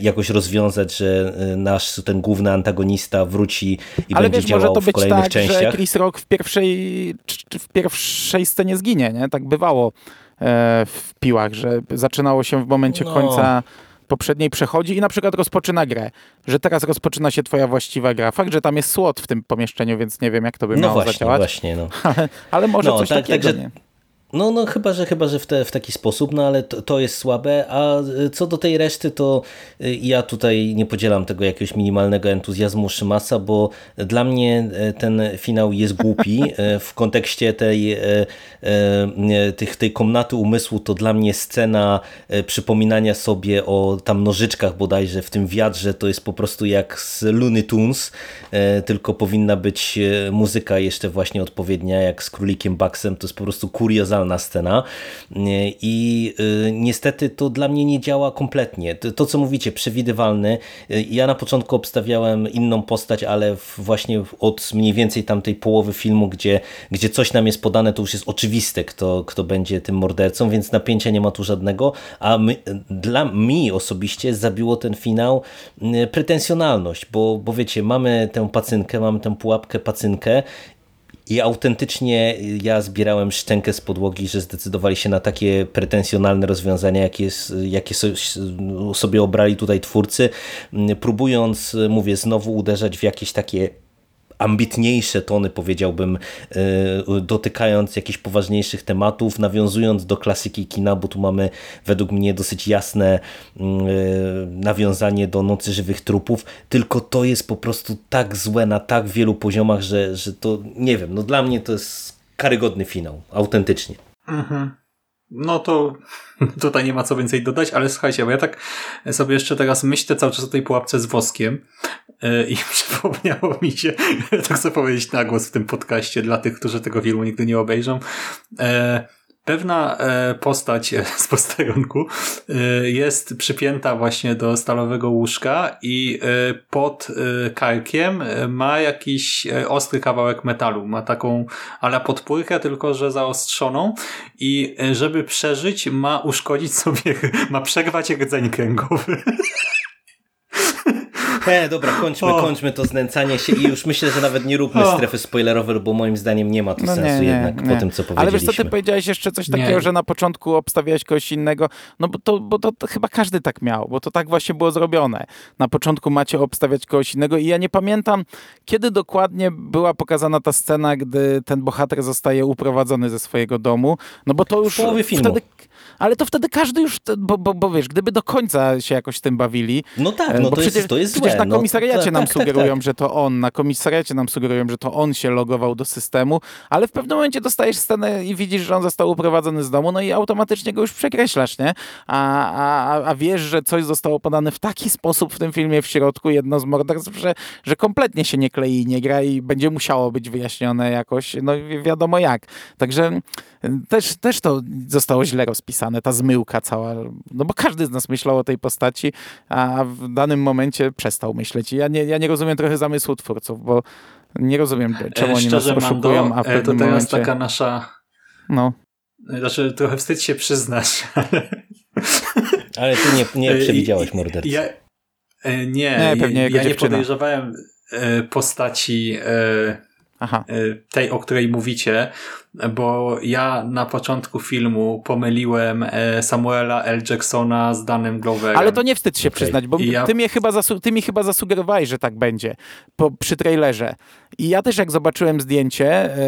jakoś rozwiązać, że nasz ten główny antagonista wróci i ale będzie wiesz, działał może to w być kolejnych tak, częściach. że Chris Rock w pierwszej, w pierwszej scenie zginie, nie? Tak bywało w piłach, że zaczynało się w momencie no. końca poprzedniej przechodzi i na przykład rozpoczyna grę, że teraz rozpoczyna się twoja właściwa gra. Fakt, że tam jest słot w tym pomieszczeniu, więc nie wiem, jak to by no miało właśnie, zadziałać. Właśnie, no. ale, ale może no, coś tak, takiego, także, nie? No, no chyba, że, chyba, że w, te, w taki sposób, no ale to, to jest słabe, a y, co do tej reszty, to y, ja tutaj nie podzielam tego jakiegoś minimalnego entuzjazmu Szymasa, bo dla mnie y, ten finał jest głupi. W kontekście tej, tych, tej komnaty umysłu, to dla mnie scena przypominania sobie o tam nożyczkach bodajże w tym wiadrze, to jest po prostu jak z Looney Tunes, tylko powinna być muzyka jeszcze właśnie odpowiednia, jak z Królikiem Bugsem, to jest po prostu kuriozalna scena i y, niestety to dla mnie nie działa kompletnie. To, co mówicie, przewidywalny. Y, ja na początku obstawiałem inną postać, ale właśnie od mniej więcej tamtej połowy filmu, gdzie, gdzie coś nam jest podane, to już jest oczywiste, kto, kto będzie tym mordercą, więc napięcia nie ma tu żadnego, a my, dla mnie osobiście zabiło ten finał y, pretensjonalność, bo, bo wiecie, mamy tę pacynkę, mamy tę pułapkę pacynkę i autentycznie ja zbierałem szczękę z podłogi, że zdecydowali się na takie pretensjonalne rozwiązania, jakie, jakie sobie obrali tutaj twórcy, próbując, mówię, znowu uderzać w jakieś takie ambitniejsze tony, powiedziałbym, e, dotykając jakichś poważniejszych tematów, nawiązując do klasyki kina, bo tu mamy według mnie dosyć jasne mm, e, nawiązanie do Nocy Żywych Trupów, tylko to jest po prostu tak złe na tak wielu poziomach, że, że to, nie wiem, no dla mnie to jest karygodny finał, autentycznie. Mhm. No to tutaj nie ma co więcej dodać, ale słuchajcie, bo ja tak sobie jeszcze teraz myślę cały czas o tej pułapce z woskiem yy, i przypomniało mi się, to chcę powiedzieć na głos w tym podcaście dla tych, którzy tego filmu nigdy nie obejrzą, yy, Pewna e, postać z posterunku e, jest przypięta właśnie do stalowego łóżka i e, pod karkiem ma jakiś ostry kawałek metalu. Ma taką ala podpórkę, tylko że zaostrzoną i żeby przeżyć ma uszkodzić sobie, ma przerwać rdzeń kręgowy. He, dobra, kończmy, o. kończmy to znęcanie się i już myślę, że nawet nie róbmy o. strefy spoilerowe, bo moim zdaniem nie ma to no sensu nie, nie, jednak nie. po tym, co powiedzieliśmy. Ale wiesz co, ty powiedziałeś jeszcze coś takiego, że na początku obstawiałeś kogoś innego, no bo to, bo to, to chyba każdy tak miał, bo to tak właśnie było zrobione. Na początku macie obstawiać kogoś innego i ja nie pamiętam, kiedy dokładnie była pokazana ta scena, gdy ten bohater zostaje uprowadzony ze swojego domu, no bo to już... W połowie filmu. Wtedy, ale to wtedy każdy już, bo, bo, bo wiesz, gdyby do końca się jakoś tym bawili... No tak, no to, przecież, jest, to jest Przecież złe. na komisariacie no, nam tak, sugerują, tak, tak. że to on, na komisariacie nam sugerują, że to on się logował do systemu, ale w pewnym momencie dostajesz scenę i widzisz, że on został uprowadzony z domu, no i automatycznie go już przekreślasz, nie? A, a, a wiesz, że coś zostało podane w taki sposób w tym filmie w środku, jedno z morderstw, że, że kompletnie się nie klei i nie gra i będzie musiało być wyjaśnione jakoś, no wiadomo jak. Także też, też to zostało źle rozpisane, ta zmyłka cała, no bo każdy z nas myślał o tej postaci, a w danym momencie przestał myśleć. I ja nie, ja nie rozumiem trochę zamysłu twórców, bo nie rozumiem, czemu e, oni Szczerze, nas oszukują, Mando, a w pewnym to teraz momencie... taka nasza... No. Znaczy, trochę wstyd się przyznać, ale... Ale ty nie, nie przewidziałeś mordercy. Ja, nie, nie, pewnie ja nie podejrzewałem postaci Aha. tej, o której mówicie, bo ja na początku filmu pomyliłem e, Samuela L. Jacksona z Danem Gloverem. Ale to nie wstyd się Okej. przyznać, bo ja- ty, mnie chyba zasu- ty mi chyba zasugerowałeś, że tak będzie po, przy trailerze. I ja też jak zobaczyłem zdjęcie e,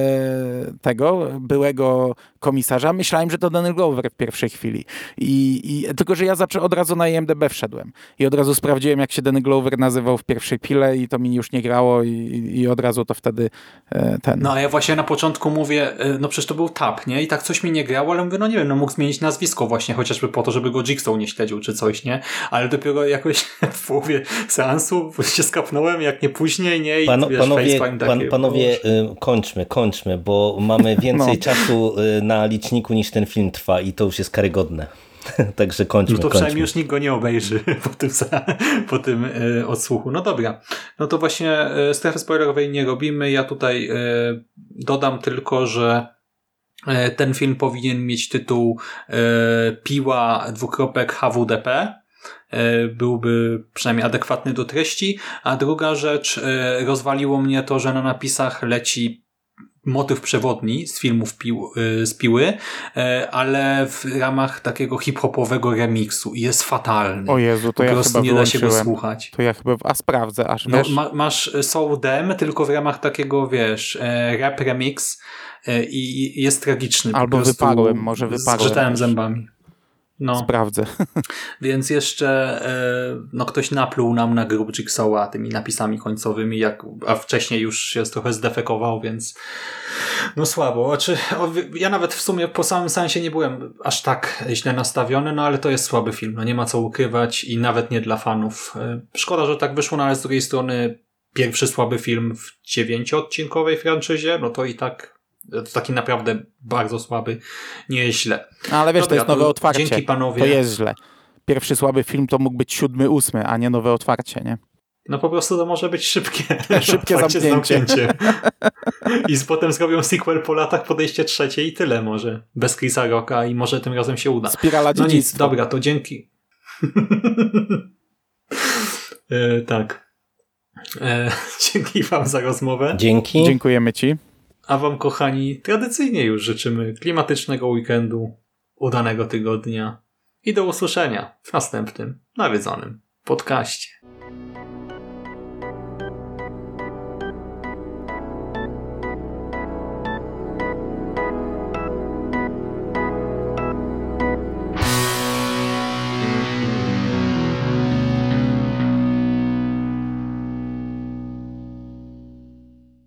tego byłego komisarza, myślałem, że to Danny Glover w pierwszej chwili. I, i, tylko, że ja zaczę- od razu na IMDB wszedłem. I od razu sprawdziłem, jak się Danny Glover nazywał w pierwszej pile i to mi już nie grało i, i, i od razu to wtedy e, ten... No a ja właśnie na początku mówię, e, no przecież to był tap, nie? I tak coś mi nie grało, ale mówię, no nie wiem, no mógł zmienić nazwisko właśnie, chociażby po to, żeby go Jigsaw nie śledził czy coś, nie? Ale dopiero jakoś w połowie seansu się skapnąłem, jak nie później, nie? I Pano, wiesz, panowie, pan, panowie y, kończmy, kończmy, bo mamy więcej No. czasu y, na liczniku niż ten film trwa i to już jest karygodne. Także kończmy, No to kończmy. przynajmniej już nikt go nie obejrzy po tym, po tym e, odsłuchu. No dobra. No to właśnie e, strefy spoilerowej nie robimy. Ja tutaj e, dodam tylko, że ten film powinien mieć tytuł Piła dwukropek HWDP. Byłby przynajmniej adekwatny do treści. A druga rzecz, rozwaliło mnie to, że na napisach leci motyw przewodni z filmów pił, y, z Piły, e, ale w ramach takiego hip-hopowego remiksu i jest fatalny. O Jezu, to po ja prostu chyba nie da się go słuchać. To ja chyba... A sprawdzę, aż No, ma, masz Soul Dem tylko w ramach takiego, wiesz, e, rap remix e, i jest tragiczny. Albo prostu wyparłem, może wyparłem Zgrzytałem zębami. No, Sprawdzę. więc jeszcze e, no ktoś napluł nam na grób Jigsawa tymi napisami końcowymi, jak, a wcześniej już się trochę zdefekował, więc no słabo. Znaczy, o, ja nawet w sumie po samym sensie nie byłem aż tak źle nastawiony, no ale to jest słaby film, no nie ma co ukrywać i nawet nie dla fanów. E, Szkoda, że tak wyszło, no ale z drugiej strony pierwszy słaby film w dziewięcioodcinkowej franczyzie, no to i tak to taki naprawdę bardzo słaby, nie jest źle. No, ale wiesz, to Dobra, jest nowe to otwarcie. dzięki, panowie. To jest źle. Pierwszy słaby film to mógł być siódmy, ósmy, a nie nowe otwarcie, nie? No po prostu to może być szybkie. Szybkie Otwarcie, zamknięcie. I z potem zrobią sequel po latach, podejście trzecie i tyle może. Bez Chrisa Rocka i może tym razem się uda. Spirala No nic, dobra, to dzięki. e, tak. E, dzięki wam za rozmowę. Dzięki. Dziękujemy ci. A wam, kochani, tradycyjnie już życzymy klimatycznego weekendu, udanego tygodnia i do usłyszenia w następnym nawiedzonym podcaście.